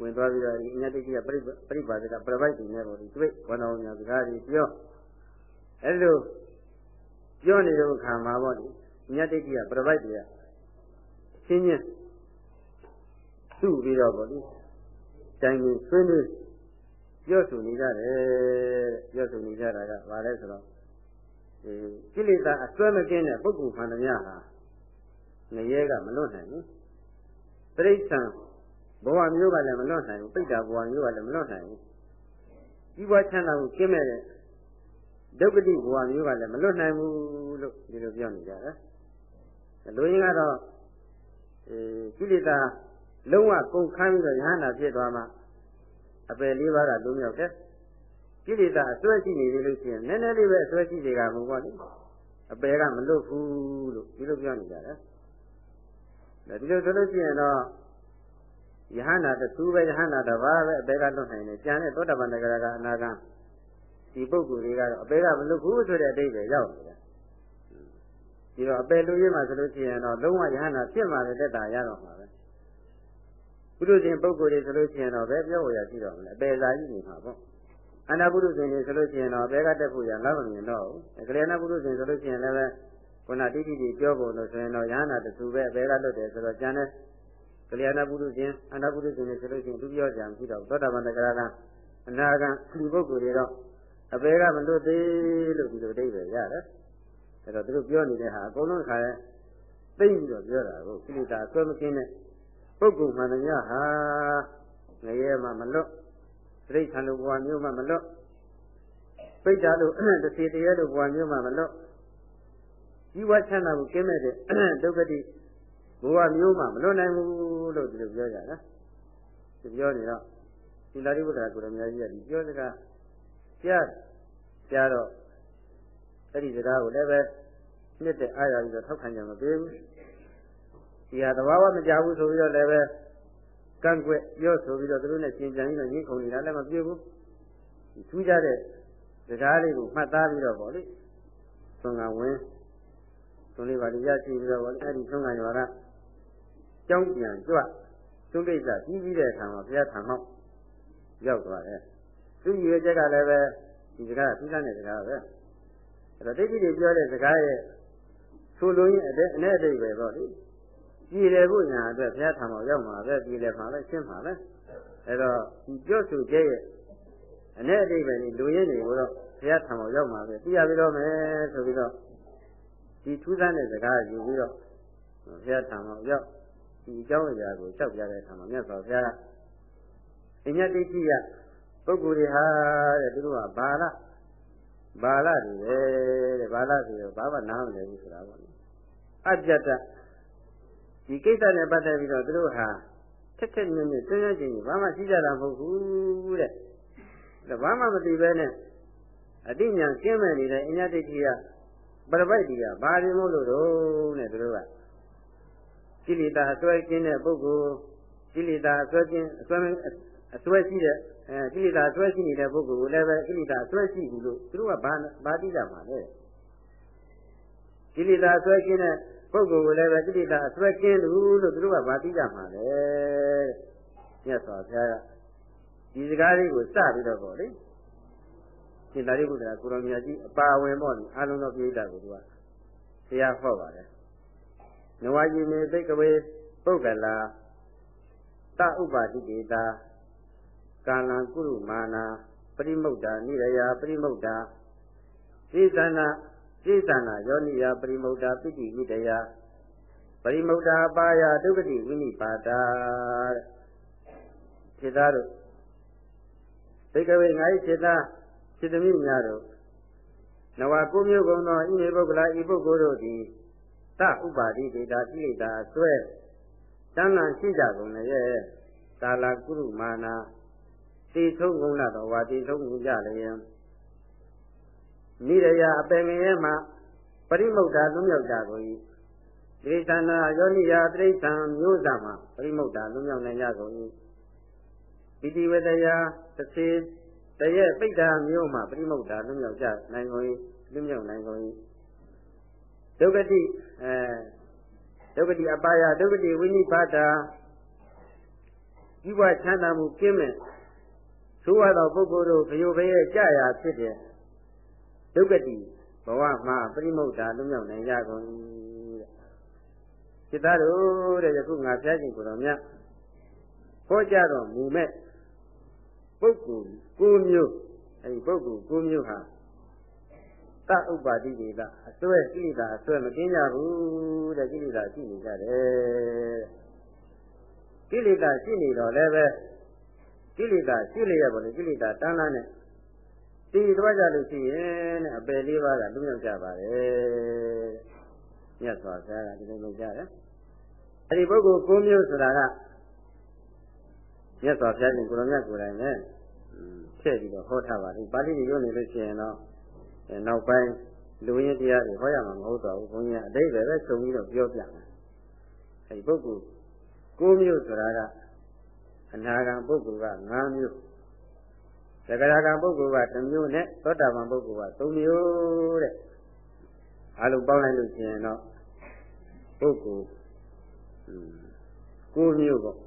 ဝင်သွားပြီးတော့ဒီအညတိတ်ကပြိပြိပါဒကပြပိုက်တင်နေပေါ်ဒီတွေ့ဝန္တော်ညာစကားကြီးပြောအဲလိုပြောနေတဲ့အခါမှာပေါ့ဒီအညတိတ်ကပြပိုက်တွေကရှင်းချင်းသူ့ပြီးတော့ပေါ့ဒီတိုင်ကြီးဆွေးနွေးပြောဆိုနေကြတယ်ပြောဆိုနေကြတာကဘာလဲဆိုတော့ဒီကိလေသာအစွဲမကင်းတဲ့ပုဂ္ဂိုလ်မှန်သမျှဟာငရဲကမလွတ်နိုင်ဘူးတိဋ္ဌံ ဘဝမျိုးကလည်းမလွတ်နိုင်ဘူးပိဋ္ဌာဘဝမျိုးကလည်းမလွတ်နိုင်ဘူးကြီးပွားချမ်းသာမှုကျင်းမဲ့တဲ့ဒုက္ခတိဘဝမျိုးကလည်းမလွတ်နိုင်ဘူးလို့ဒီလိုပြောနေကြတယ်လူရင်းကတော့အဲကိလေသာလုံးဝကုန်ခန်းပြီးတော့ယဟန္တာဖြစ်သွားမှအပယ်လေးပါးကလုံးရောက်တယ်ကိလေသာအစွဲရှိနေပြီလို့ရှိရင်နည်းနည်းလေးပဲအစွဲရှိတွေကမဟုတ်ပါဘူးအပယ်ကမလွတ်ဘူးလို့ဒီလိုပြောနေကြတယ်ဒီလိုဆိုလို့ရှိရင်တော့ ယဟန္တာတူပဲယဟန္တာတပါးပဲအပေကလွတ်နိုင်တယ်ကျန်တဲ့သောတာပန်တဂရကအနာဂံဒီပုဂ္ဂိုလ်တွေကတော့အပေကမလွတ်ဘူးဆိုတဲ့အတိတ်ပဲရောက်နေတယ်ဒီတော့အပေလူရင်းမှာဆိုလို့ရှိရင်တော့လုံးဝယဟန္တာဖြစ်မှလည်းတက်တာရတော့မှာပဲပုရုဇဉ်ပုဂ္ဂိုလ်တွေဆိုလို့ရှိရင်တော့ဘယ်ပြောရရှိတော့မလဲအပေစာကြီးနေမှာပေါ့အနာပုရုဇဉ်တွေဆိုလို့ရှိရင်တော့ဘယ်ကတက်ဖို့ရငါမမြင်တော့ဘူးကလေးနာပုရုဇဉ်ဆိုလို့ရှိရင်လည်းခုနတိတိတိပြောဖို့လို့ဆိုရင်တော့ယဟန္တာတူပဲအပေကလွတ်တယ်ဆိုတော့ကျန်တဲ့ ကလျာဏပုရုဇဉ်အနာပုရုဇဉ်တွေဆိုလို့ရှိရင်သူပြောကြံပြီးတော့သောတာပန်တဂရကအနာဂံဒီပုဂ္ဂိုလ်တွေတော့အပေကမလွတ်သေးလို့ဒီလိုအဓိပ္ပာယ်ရတယ်အဲတော့သူတို့ပြောနေတဲ့ဟာအကုန်လုံးခါရဲသိပြီးတော့ပြောတာကိုကိလေသာအစွဲမကင်းတဲ့ပုဂ္ဂိုလ်မှန်တယ်များဟာငရဲမှမလွတ်တိဋ္ဌာန်လိုဘဝမျိုးမှမလွတ်ပိဋ္ဌာလိုတစ်စီတည်းလိုဘဝမျိုးမှမလွတ်ယကြီးဝါချမ်းသာကိုကင်းမဲ့တဲ့ဒုက္ခတိ ဘဝမျိုးမှမလွတ်နိုင်ဘူးလို့ဒီလိုပြောကြတာဒီပြောနေတော့ဒီလာရိဘုရားကိုရမကြီးကဒီပြောစကားကြားကြားတော့အဲ့ဒီစကားကိုလည်းပဲနှစ်တဲ့အားရပြီးတော့ထောက်ခံကြမပေးဘူးဒီဟာသဘာဝမကြဘူးဆိုပြီးတော့လည်းပဲကန့်ကွက်ပြောဆိုပြီးတော့သူတို့နဲ့ရှင်ကြံပြီးတော့ညှိခုန်နေတာလည်းမပြေဘူးထူးကြတဲ့စကားလေးကိုမှတ်သားပြီးတော့ဗောလေသွန်ကဝင်သွန်လေးပါးရရှိပြီးတော့ဗောအဲ့ဒီသွန်ကရွာက ကြောင်းပြန်ကြွသူကိစ္စပြီးပြီးတဲ့အခါမှာဘုရားထံမောက်ရောက်သွားတယ်သူရည်ချက်ကလည်းပဲဒီစကားသူးတဲ့စကားပဲအဲ့တော့ဒိဋ္ဌိတွေပြောတဲ့စကားရဲ့ဆိုလိုရင်းအနဲ့အတိတ်ပဲပေါ့လေပြည်တယ်ဖို့ညာအတွက်ဘုရားထံမောက်ရောက်မှာပဲပြည်တယ်မှာပဲရှင်းမှာပဲအဲ့တော့ဒီပြောဆိုချက်ရဲ့အနဲ့အတိတ်ပဲနေလူရင်းတွေကိုတော့ဘုရားထံမောက်ရောက်မှာပဲသိရပြီးတော့မယ်ဆိုပြီးတော့ဒီထူးဆန်းတဲ့စကားယူပြီးတော့ဘုရားထံမောက်ရောက် ဒီအကြောင်းအရာကိုလျှောက်ပြတဲ့အခါမှာမြတ်စွာဘုရားကအညတိတိယပုဂ္ဂိုလ်တွေဟာတဲ့သူတို့ကဘာလဘာလတွေပဲတဲ့ဘာလဆိုတော့ဘာမှနားမလည်ဘူးဆိုတာပေါ့လေအပြတ်တဒီကိစ္စနဲ့ပတ်သက်ပြီးတော့သူတို့ဟာထက်ထက်မြင့်မြင့်စဉ်းစားကြည့်ရင်ဘာမှရှိကြတာမဟုတ်ဘူးတဲ့ဒါဘာမှမသိပဲနဲ့အတိညာကျင်းမဲ့နေတဲ့အညတိတိယပရပိုက်တီကဘာတွေမို့လို့တော့နဲ့သူတို့က ကိလေသာအစွဲကင်းတဲ့ပုဂ္ဂိုလ်ကိလေသာအစွဲကင်းအစွဲအစွဲရှိတဲ့အဲကိလေသာအစွဲရှိနေတဲ့ပုဂ္ဂိုလ်ကိုလည်းပဲကိလေသာအစွဲရှိဘူးလို့သူတို့ကဘာဘာသိကြမှာလဲကိလေသာအစွဲကင်းတဲ့ပုဂ္ဂိုလ်ကိုလည်းပဲကိလေသာအစွဲကင်းလို့လို့သူတို့ကဘာသိကြမှာလဲမြတ်စွာဘုရားကဒီစကားလေးကိုစပြီးတော့ပေါ့လေရှင်သာရိပုတ္တရာကိုရောင်မြတ်ကြီးအပါဝင်ပေါ့လေအားလုံးသောပြိဋ္ဌာကိုသူကတရားဟောပါတယ် နဝကြီးမေသိကဝေပုဂ္ဂလာတဥပါတိတေတာကာလံကုရုမာနာပရိမုဒ္ဒာနိရယပရိမုဒ္ဒာစေသနာစေသနာယောနိယပရိမုဒ္ဒာပိတိဝိတယပရိမုဒ္ဒာပါယဒုက္ခတိဝိနိပါတာတဲ့ခြေသားတို့သိကဝေငါ၏ခြေသားခြေသမီးများတို့နဝကုမျိုးကုံသောဤနေပုဂ္ဂလာဤပုဂ္ဂိုလ်တို့သည် သဥပါတိဒေတာကိလေသာဆွဲတဏ္ဍရှိကြကုန်လည်းကာလကုရုမာနာတိဆုံးကုန်လာတော့ဝါတိဆုံးကုန်ကြလျင်နိရယအပင်ငရဲမှာပရိမုဒ္ဒလွံ့မြောက်ကြကုန်၏တိရိစ္ဆာနာယောနိယတိရိစ္ဆာန်မျိုးစားမှာပရိမုဒ္ဒလွံ့မြောက်နိုင်ကြကုန်၏ပိတိဝတယသစေတရဲ့ပိဋ္ဌာမျိုးမှာပရိမုဒ္ဒလွံ့မြောက်ကြနိုင်ကုန်၏လွံ့မြောက်နိုင်ကုန်၏ ဒုက္ခတိအဲဒုက္ခတိအပါယဒုက္ခတိဝိနိပါတာဤဝချမ်းသာမှုကင်းမဲ့သို့သောပုဂ္ဂိုလ်တို့ဘယုဘရဲ့ကြာရာဖြစ်တဲ့ဒုက္ခတိဘဝမှာပရိမုဒ္ဒါလွမြောက်နိုင်ကြကုန်၏တဲ့စိတ္တတို့တဲ့ယခုငါဖျားခြင်းကိုတော်မြတ်ဟောကြားတော်မူမဲ့ပုဂ္ဂိုလ်၉မျိုးအဲဒီပုဂ္ဂိုလ်၉မျိုးဟာ သဥပ္ပါတိတွေကအစွဲကိလေသာအစွဲမကင်းကြဘူးတဲ့ကိလေသာရှိနေကြတယ်ကိလေသာရှိနေတော့လည်းပဲကိလေသာရှိလျက်ပေါ်လေကိလေသာတန်းလာနဲ့တည်သွားကြလို့ရှိရင်တဲ့အပယ်လေးပါးကလွမြောက်ကြပါတယ်မြတ်စွာဘုရားကဒီလိုလုပ်ကြတယ်အဲဒီပုဂ္ဂိုလ်၉မျိုးဆိုတာကမြတ်စွာဘုရားရှင်ကိုရမြတ်ကိုယ်တိုင်နဲ့ထည့်ပြီးတော့ဟောထားပါတယ်ပါဠိတွေရုပ်နေလို့ရှိရင်တော့ နောက်ပိုင်းလူရင်းတရားတွေဟောရမှာမဟုတ်တော့ဘူးဘုန်းကြီးကအတိတ်ပဲပဲခြုံပြီးတော့ပြောပြတယ်အဲဒီပုဂ္ဂိုလ်၉မျိုးဆိုတာကအနာဂံပုဂ္ဂိုလ်က၅မျိုးသက္ကရာကံပုဂ္ဂိုလ်ကတစ်မျိုးနဲ့သောတာပန်ပုဂ္ဂိုလ်က၃မျိုးတဲ့အားလုံးပေါင်းလိုက်လို့ရှိရင်တော့ပုဂ္ဂိုလ်၉မျိုးပေါ့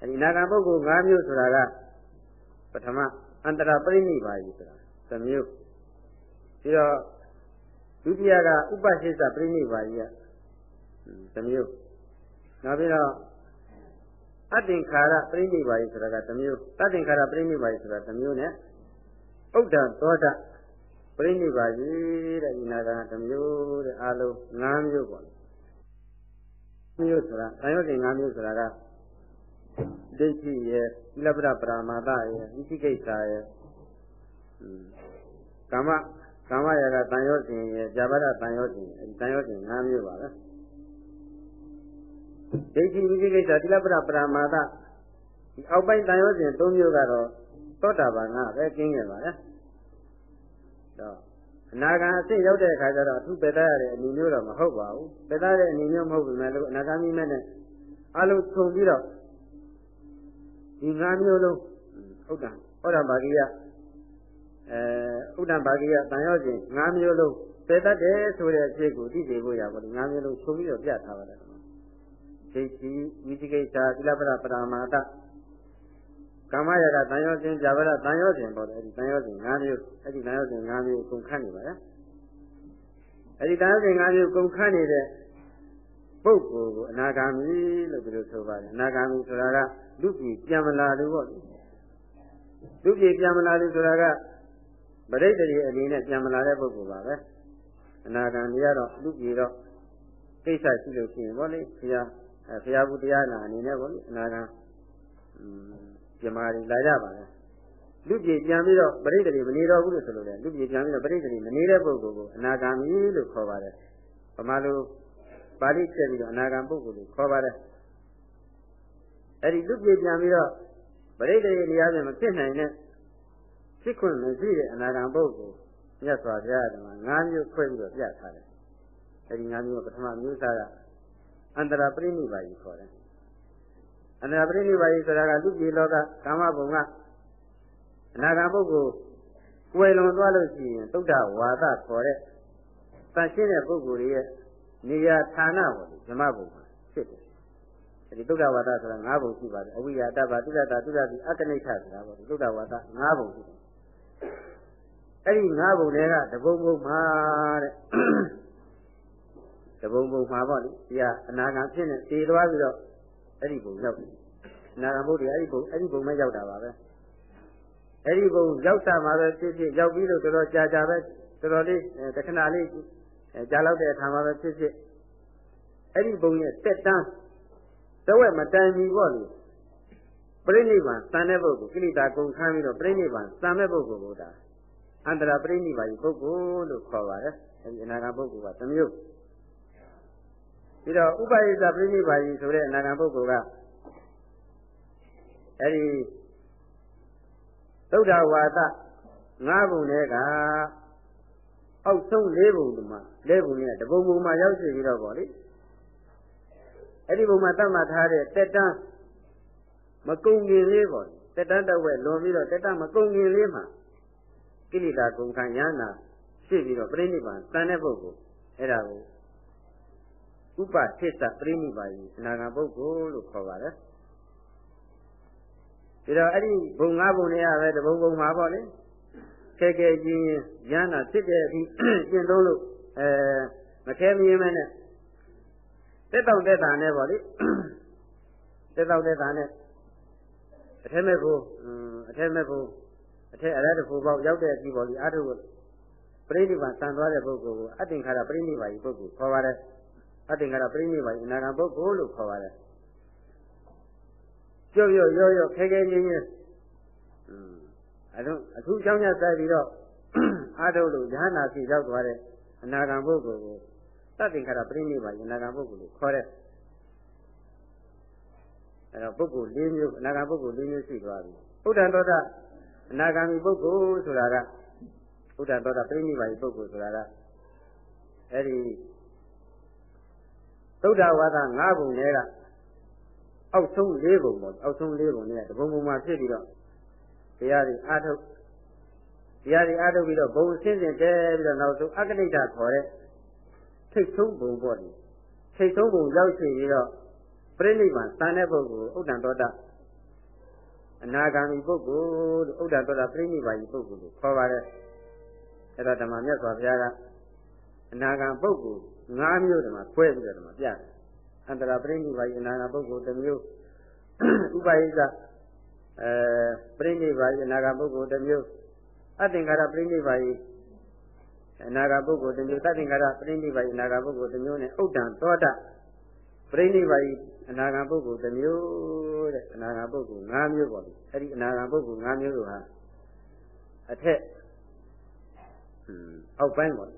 အဲဒီနာဂံပုဂ္ဂိုလ်၅မျိုးဆိုတာကပထမအန္တရာပရိနိဗ္ဗာန်ဆိုတာတစ်မျိုး ပြီးတော့ဒုတိယကဥပ္ပစိစ္စပရိနိဗ္ဗာန်ကြီးကတစ်မျိုးနောက်ပြီးတော့အတ္တင်္ခါရပရိနိဗ္ဗာန်ဆိုတာကတစ်မျိုးအတ္တင်္ခါရပရိနိဗ္ဗာန်ဆိုတာတစ်မျိုးနဲ့ဥဒ္ဒသောတပရိနိဗ္ဗာန်တဲ့ဒီနာကတစ်မျိုးတဲ့အားလုံး၅မျိုးပေါ့မျိုးဆိုတာအယောတင်၅မျိုးဆိုတာကဒိဋ္ဌိရဲ့သီလပဒပရာမာသရဲ့ဝိသိကိစ္စရဲ့ကာမ ကာမရာဂတန်ရောစဉ်ရဲ့ဇာဘရတန်ရောစဉ်အဲဒီတန်ရောစဉ်၅မျိုးပါပဲဒိဋ္ဌိဝိသိကိစ္စတိလပရပရမာသဒီအောက်ပိုင်းတန်ရောစဉ်၃မျိုးကတော့သောတာပန်ကပဲကျင်းခဲ့ပါလေတော့အနာဂံအဆင့်ရောက်တဲ့အခါကျတော့အထုပယ်တတ်ရတဲ့အနေမျိုးတော့မဟုတ်ပါဘူးပယ်တတ်တဲ့အနေမျိုးမဟုတ်ဘူးမဲ့လို့အနာဂါမိမဲ့နဲ့အလုံးခြုံပြီးတော့ဒီ၅မျိုးလုံးဟုတ်တာဟောတာပါကိယ အဲဥဒ္ဒဘာဂိယတန်ရောစဉ်၅မျိုးလုံးပယ်တတ်တယ်ဆိုတဲ့အဖြစ်ကိုသိစေဖို့ရပါလို့၅မျိုးလုံးခြုံပြီးတော့ပြထားပါတယ်ဒိဋ္ဌိဝိသိကိစ္စသီလပရပရမာတကာမရာဂတန်ရောစဉ်ဇာဝရတန်ရောစဉ်ပေါ့လေအဲဒီတန်ရောစဉ်၅မျိုးအဲဒီတန်ရောစဉ်၅မျိုးကုန်ခန့်နေပါလားအဲဒီတန်ရောစဉ်၅မျိုးကုန်ခန့်နေတဲ့ပုဂ္ဂိုလ်ကိုအနာဂါမိလို့ဒီလိုဆိုပါတယ်အနာဂါမိဆိုတာကလူပြည်ပြန်မလာလို့ပေါ့လူပြည်ပြန်မလာလို့ဆိုတာက ပရိသေရီအနေနဲ့ပြန်မလာတဲ့ပုဂ္ဂိုလ်ပါပဲအနာဂံကြီးကတော့လူပြည်တော့ကိစ္စရှိလို့ရှိရင်ဗောလေဘုရားဘုရားဘုရားနာအနေနဲ့ဗောလေအနာဂံပြမာရီလာကြပါလေလူပြည်ပြန်ပြီးတော့ပရိသေရီမနေတော့ဘူးလို့ဆိုလို့လေလူပြည်ပြန်ပြီးတော့ပရိသေရီမနေတဲ့ပုဂ္ဂိုလ်ကိုအနာဂံကြီးလို့ခေါ်ပါတယ်ဗမာလိုပါဠိချက်ပြီးတော့အနာဂံပုဂ္ဂိုလ်ကိုခေါ်ပါတယ်အဲ့ဒီလူပြည်ပြန်ပြီးတော့ပရိသေရီနေရာပြင်မဖြစ်နိုင်တဲ့ ဖြစ်ခွင့်မရှိတဲ့အနာဂံပုဂ္ဂိုလ်မြတ်စွာဘုရားက၅မျိုးခွဲပြီးတော့ပြထားတယ်။အဲဒီ၅မျိုးပထမမျိုးစားကအန္တရာပရိနိဗ္ဗာန်ကြီးခေါ်တယ်။အန္တရာပရိနိဗ္ဗာန်ကြီးဆိုတာကလူပြည်လောကကာမဘုံကအနာဂံပုဂ္ဂိုလ်ကွယ်လွန်သွားလို့ရှိရင်သုဒ္ဓဝါဒခေါ်တဲ့တန်ရှင်းတဲ့ပုဂ္ဂိုလ်ရဲ့နေရာဌာနပေါ်ဓမ္မဘုံမှာဖြစ်တယ်။အဲဒီသုဒ္ဓဝါဒဆိုတာ၅ဘုံရှိပါတယ်။အဝိယတ္တပါတုဒ္ဒတာတုဒ္ဒတိအတ္တနိဋ္ဌဆိုတာပေါ့သုဒ္ဓဝါဒ၅ဘုံရှိတယ် အဲ့ဒီငါးဘုံတွေကတဘုံဘုံမှာတဲ့တဘုံဘုံမှာပေါ့လေဒီကအနာဂံဖြစ်နေတည်သွားပြီးတော့အဲ့ဒီဘုံရောက်တယ်အနာဂံဘုဒ္ဓအဲ့ဒီဘုံအဲ့ဒီဘုံမဲ့ရောက်တာပါပဲအဲ့ဒီဘုံရောက်တာမှာပဲဖြစ်ဖြစ်ရောက်ပြီးတော့တော်တော်ကြာကြာပဲတော်တော်လေးတခဏလေးကြာလောက်တဲ့အခါမှာပဲဖြစ်ဖြစ်အဲ့ဒီဘုံရဲ့တက်တန်းတဝက်မတန်ပြီပေါ့လေ ပြိဋိဘံသံတဲ့ပုဂ္ဂိုလ်ကိလေသာကုန်ခန်းပြီးတော့ပြိဋိဘံသံမဲ့ပုဂ္ဂိုလ်ကိုဒါအန္တရာပရိနိဗ္ဗာန်ပုဂ္ဂိုလ်လို့ခေါ်ပါတယ်အဲဒီအနာဂတ်ပုဂ္ဂိုလ်ကတစ်မျိုးပြီးတော့ဥပယိသပရိနိဗ္ဗာန်ဆိုတဲ့အနာဂတ်ပုဂ္ဂိုလ်ကအဲဒီသုဒ္ဓဝါဒငါးပုံတွေကအောက်ဆုံး၄ပုံဒီမှာ၄ပုံနဲ့တပုံပုံမှာရောက်ရှိပြီးတော့ဗောလေအဲ့ဒီပုံမှာတတ်မှတ်ထားတဲ့တက်တန်း မကုံငင်လေးပေါ့တက်တန်းတော့ဝဲလွန်ပြီးတော့တက်တန်းမကုံငင်လေးမှာကိလေသာကုန်ခံရနာဖြစ်ပြီးတော့ပြိဋိဘံတန်တဲ့ပုဂ္ဂိုလ်အဲ့ဒါကိုဥပသစ္စာပြိဋိဘံအနာဂံပုဂ္ဂိုလ်လို့ခေါ်ပါတယ်ဒီတော့အဲ့ဒီဘုံငါးဘုံတွေကပဲတဘုံဘုံမှာပေါ့လေခဲခဲချင်းရဟနာဖြစ်တဲ့အထိကျင့်သုံးလို့အဲမခဲမရင်မဲနဲ့တက်တောင့်တက်တာနဲ့ပေါ့လေတက်တောင့်တက်တာနဲ့ အထဲမဲ့ကိုအထဲမဲ့ကိုအထက်အရတဖို့ပေါက်ရောက်တဲ့အကြည့်ပေါ်ပြီးအာထုကိုပရိနိဗ္ဗာန်ဆံသွားတဲ့ပုဂ္ဂိုလ်ကိုအတ္တင်္ခါရပရိနိဗ္ဗာန်ပုဂ္ဂိုလ်ခေါ်ပါတယ်အတ္တင်္ခါရပရိနိဗ္ဗာန်အနာဂံပုဂ္ဂိုလ်လို့ခေါ်ပါတယ်ကြော့ရော့ရော့ရော့ခဲခဲချင်းချင်းအထုအထူးကြောင်းရဆိုင်ပြီးတော့အာထုလို့ဉာဏ်နာစီရောက်သွားတဲ့အနာဂံပုဂ္ဂိုလ်ကိုတတ္တင်္ခါရပရိနိဗ္ဗာန်အနာဂံပုဂ္ဂိုလ်လို့ခေါ်တဲ့ အဲတော့ပုဂ္ဂိုလ်၄မျိုးအနာဂံပုဂ္ဂိုလ်၄မျိုးရှိသွားပြီဘုဒ္ဓံတော်တာအနာဂါမီပုဂ္ဂိုလ်ဆိုတာကဘုရားတော်တာပြိဋိဘာယပုဂ္ဂိုလ်ဆိုတာကအဲ့ဒီသုဒ္ဓဝါဒ၅ဘုံတွေကအောက်ဆုံး၄ဘုံပေါ့အောက်ဆုံး၄ဘုံနဲ့တဘုံဘုံမှာဖြစ်ပြီးတော့တရားတွေအားထုတ်တရားတွေအားထုတ်ပြီးတော့ဘုံအစဉ်စဉ်တဲပြီးတော့နောက်ဆုံးအကနိဋ္ဌခေါ်တဲ့ထိတ်ဆုံးဘုံပေါ့လေထိတ်ဆုံးဘုံရောက်ရှိပြီးတော့ ပြိဋိဘံသံတဲ့ပုဂ္ဂိုလ်ဥဒ္ဒံတော်တာအနာဂါမီပုဂ္ဂိုလ်လို့ဥဒ္ဒတောတာပြိဋိဘာယီပုဂ္ဂိုလ်လို့ခေါ်ပါတယ်အဲ့တော့ဓမ္မမြတ်စွာဘုရားကအနာဂံပုဂ္ဂိုလ်၅မျိုးဓမ္မခွဲပြီးတော့ဓမ္မပြတယ်အန္တရာပြိဋိဘာယီအနာဂံပုဂ္ဂိုလ်တစ်မျိုးဥပယိကအဲပြိဋိဘာယီအနာဂံပုဂ္ဂိုလ်တစ်မျိုးအသင်္ခါရပြိဋိဘာယီအနာဂါပုဂ္ဂိုလ်တစ်မျိုးသတ္တင်္ကာရပြိဋိဘာယီအနာဂါပုဂ္ဂိုလ်တစ်မျိုးနဲ့ဥဒ္ဒံသောတာပြိဋိဘာယီ အနာဂံပုဂ္ဂိုလ်တစ်မျိုးတဲ့အနာဂံပုဂ္ဂိုလ်၅မျိုးပေါ့လေအဲ့ဒီအနာဂံပုဂ္ဂိုလ်၅မျိုးတို့ဟာအထက်อืมအောက်ပိုင်းပေါ့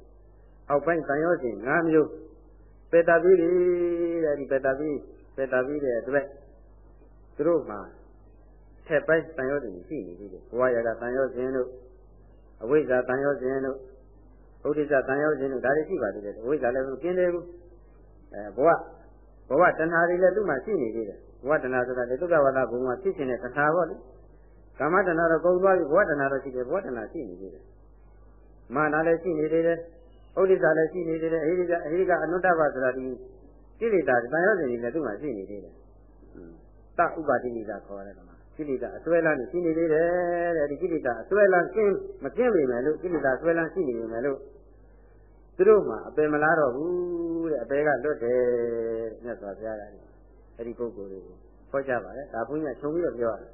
အောက်ပိုင်းတန်ရောစဉ်၅မျိုးပေတာပြီးတဲ့ဒီပေတာပြီးပေတာပြီးတဲ့အတွက်သူတို့မှာထက်ပိုင်းတန်ရောစဉ်ရှိနေသေးတယ်ဘဝရကတန်ရောစဉ်တို့အဝိဇ္ဇာတန်ရောစဉ်တို့ဘုဒ္ဓဇာတန်ရောစဉ်တို့ဒါတွေရှိပါသေးတယ်အဝိဇ္ဇာလည်းမကင်းသေးဘူးအဲဘဝ ဘဝတဏှာတွေလည်းသူ့မှာရှိနေသေးတယ်ဘဝတဏှာဆိုတာလေသုက္ကဝါဒဘုံမှာဖြစ်ခြင်းတဲ့တဏှာပေါ့လေကာမတဏှာတော့ကုန်သွားပြီဘဝတဏှာတော့ရှိတယ်ဘဝတဏှာရှိနေသေးတယ်မာနလည်းရှိနေသေးတယ်ဥဒိစ္စလည်းရှိနေသေးတယ်အဟိရိကအဟိရိကအနုတ္တဘဆိုတာဒီကိလေသာတန်ရောစဉ်တွေလည်းသူ့မှာရှိနေသေးတယ်တဥပါတိနိဒာခေါ်ရတယ်ကမှာကိလေသာအစွဲလန်းရှိနေသေးတယ်တဲ့ဒီကိလေသာအစွဲလန်းကင်းမကင်းပေမဲ့လို့ကိလေသာအစွဲလန်းရှိနေပေမဲ့လို့ သူတို့မှာအပင်မလားတော့ဘူးတဲ့အပေကလွတ်တယ်တဲ့မြတ်စွာဘုရားကအဲ့ဒီပုဂ္ဂိုလ်တွေကိုဟောကြပါတယ်ဒါဘုန်းကြီးကခြုံပြီးတော့ပြောရတယ်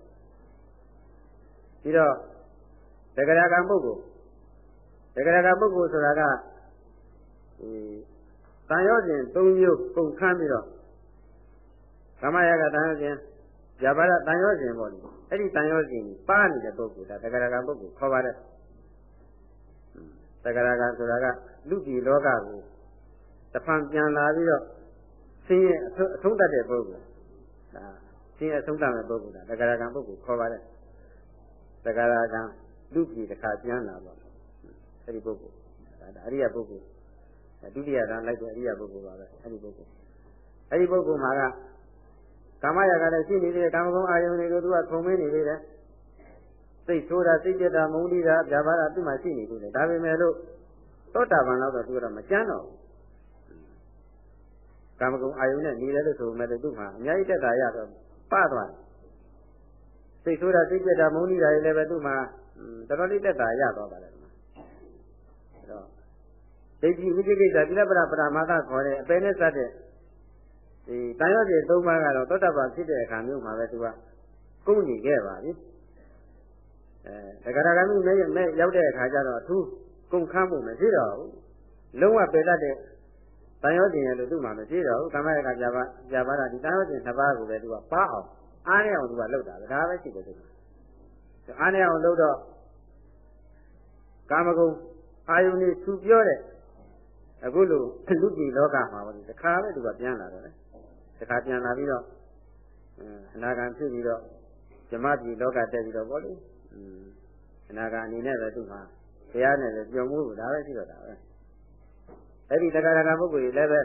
ပြီးတော့တဂရကံပုဂ္ဂိုလ်တဂရကပုဂ္ဂိုလ်ဆိုတာကဒီတန်ရောစဉ်၃မျိုးပုံခန်းပြီးတော့ကမယကတန်ရောစဉ်ဇာပါရတန်ရောစဉ်ပေါ့လေအဲ့ဒီတန်ရောစဉ်ပါနေတဲ့ပုဂ္ဂိုလ်ဒါတဂရကပုဂ္ဂိုလ်ခေါ်ပါတယ် တဂရကဆိုတာကလူပြည်လောကကိုတဖန်ပြန်လာပြီးတော့ဆင်းရဲအဆုံးတတ်တဲ့ပုဂ္ဂိုလ်ဒါဆင်းရဲအဆုံးတတ်တဲ့ပုဂ္ဂိုလ်ဒါတဂရကပုဂ္ဂိုလ်ခေါ်ပါတယ်တဂရကလူပြည်တစ်ခါပြန်လာပေါ့အဲ့ဒီပုဂ္ဂိုလ်ဒါအရိယပုဂ္ဂိုလ်ဒုတိယတန်းလိုက်တဲ့အရိယပုဂ္ဂိုလ်ပါပဲအဲ့ဒီပုဂ္ဂိုလ်အဲ့ဒီပုဂ္ဂိုလ်မှာကကာမရာကလည်းရှိနေသေးတယ်ကာမဂုဏ်အာယုန်တွေကိုသူကခုံမင်းနေသေးတယ် စိတ်ဆိုးတာစိတ်ကြတာမုန်းတိတာဗျာပါတာသူ့မှာရှိနေသေးတယ်ဒါပေမဲ့လို့သောတာပန်တော့သူကတော့မကြမ်းတော့ဘူးကာမဂုဏ်အာယုန်နဲ့နေတယ်လို့ဆိုပေမဲ့သူ့မှာအများကြီးတက်တာရတော့ပသွားတယ်စိတ်ဆိုးတာစိတ်ကြတာမုန်းတိတာတွေလည်းပဲသူ့မှာတော်တော်လေးတက်တာရသွားပါလေအဲ့တော့ဒိဋ္ဌိဝိသိကိစ္စတိလပရပရမာသခေါ်တဲ့အပေနဲ့စတဲ့ဒီတန်ရောပြေ၃ပါးကတော့သောတပန်ဖြစ်တဲ့အခါမျိုးမှာပဲသူကကုန်ညီခဲ့ပါပြီ အဲတဂရဂမိမဲ့မဲ့ရောက်တဲ့အခါကျတော့သူကုန်ခမ်းမှုမရှိတော့ဘူးလုံးဝပယ်တတ်တဲ့တန်ရောတင်ရလို့သူ့မှာမရှိတော့ဘူးကမ္မရကကြာပါကြာပါတာဒီတန်ရောတင်တစ်ပါးကိုပဲသူကပါအောင်အားရအောင်သူကလုပ်တာဒါပဲရှိတယ်သူအားရအောင်လုပ်တော့ကာမဂုဏ်အာယုန်นี่သူပြောတဲ့အခုလိုလူကြီးလောကမှာပေါ့ဒီတစ်ခါပဲသူကပြန်လာတော့လေတစ်ခါပြန်လာပြီးတော့အနာဂံဖြစ်ပြီးတော့ဇမပြည်လောကတက်ပြီးတော့ပေါ့လေ အနာဂံအနေနဲ့ပဲသူ့မှာတရားနဲ့လည်းကြုံမှုဒါပဲရှိတော့တာပဲအဲ့ဒီတက္ကရာပုဂ္ဂိုလ်ကြီးလည်းပဲ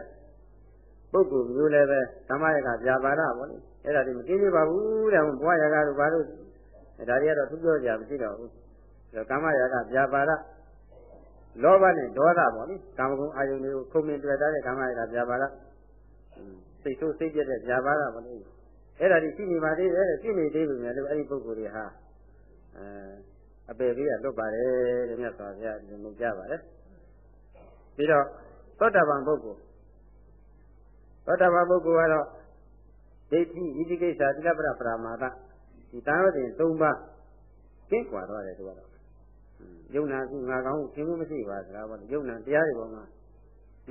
ပုဂ္ဂိုလ်မျိုးလည်းပဲသမယကဗျာပါဒပေါ့လေအဲ့ဒါဒီမသိသေးပါဘူးတဲ့ဘဝရာဂတို့ဘာလို့ဒါတွေကတော့သူပြောကြမရှိတော့ဘူးကာမရာဂဗျာပါဒလောဘနဲ့ဒေါသပေါ့လေကာမဂုဏ်အာယုန်တွေကိုခုံမြင်တွေ့တဲ့ကာမရာဂဗျာပါဒစိတ်ဆိုးစိတ်ပြတ်တဲ့ဗျာပါဒပေါ့လေအဲ့ဒါဒီရှိနေပါသေးတယ်ရှိနေသေးပြီများလို့အဲ့ဒီပုဂ္ဂိုလ်တွေဟာ အဲအပေကြီးကလွတ်ပါတယ်တဲ့မြတ်စွာဘုရားဒီလိုကြားပါတယ်ပြီးတော့သောတာပန်ပုဂ္ဂိုလ်သောတာပန်ပုဂ္ဂိုလ်ကတော့ဒိဋ္ဌိဣတိကိစ္စသီလပရပရမာသဒီတာဝတိ၃ပါးကျင့်ကြွားသွားတယ်သူကတော့ယုံနာကုငါကောင်းခင်မှုမရှိပါစကားပေါ့ယုံနာတရားတွေပေါ်မှာ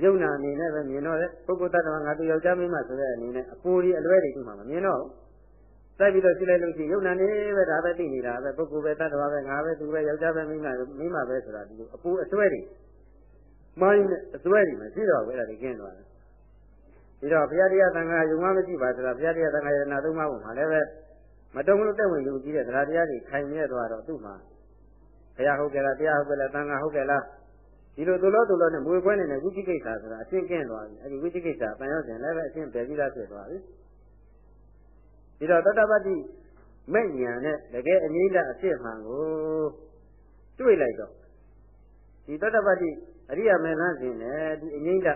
ယုံနာအနေနဲ့ပဲမြင်တော့တဲ့ပုဂ္ဂိုလ်တ attva ငါသူယောက်ျားမင်းမဆိုတဲ့အနေနဲ့အပူကြီးအလွဲတွေသူ့မှာမမြင်တော့ဘူး စိုက်ပြီးတော့ကြည့်လိုက်လို့ရှိရင်ယုံနာနေပဲဒါပဲသိနေတာပဲပုဂ္ဂိုလ်ပဲတ attva ပဲငါပဲသူပဲယောက်ျားပဲမိန်းမပဲမိန်းမပဲဆိုတာဒီလိုအပူအစွဲတွေမိုင်းနဲ့အစွဲတွေမရှိတော့ဘူးအဲ့ဒါတွေကျင်းသွားတယ်ပြီးတော့ဘုရားတရားသံဃာယုံမှမရှိပါဆိုတာဘုရားတရားသံဃာယနာသုံးပါးပုံမှာလည်းပဲမတုံ့လို့တက်ဝင်ယုံကြည်တဲ့တရားတရားတွေခိုင်မြဲသွားတော့သူ့မှာဘုရားဟုတ်ကြလားတရားဟုတ်ကြလားသံဃာဟုတ်ကြလားဒီလိုသူလို့သူလို့နဲ့မွေခွဲနေတဲ့ဝိသိကိစ္စဆိုတာအရှင်းကင်းသွားပြီအဲဒီဝိသိကိစ္စတန်ရောက်စဉ်လည်းပဲအရှင်းပဲပြီးသားဖြစ်သွားပြီ ဒီတော့တတပတိမဲ့ညာနဲ့တကယ်အငိမ့်တဲ့အဖြစ်မှန်ကိုတွေ့လိုက်တော့ဒီတတပတိအရိယာမေလန်းစဉ်နဲ့ဒီအငိမ့်က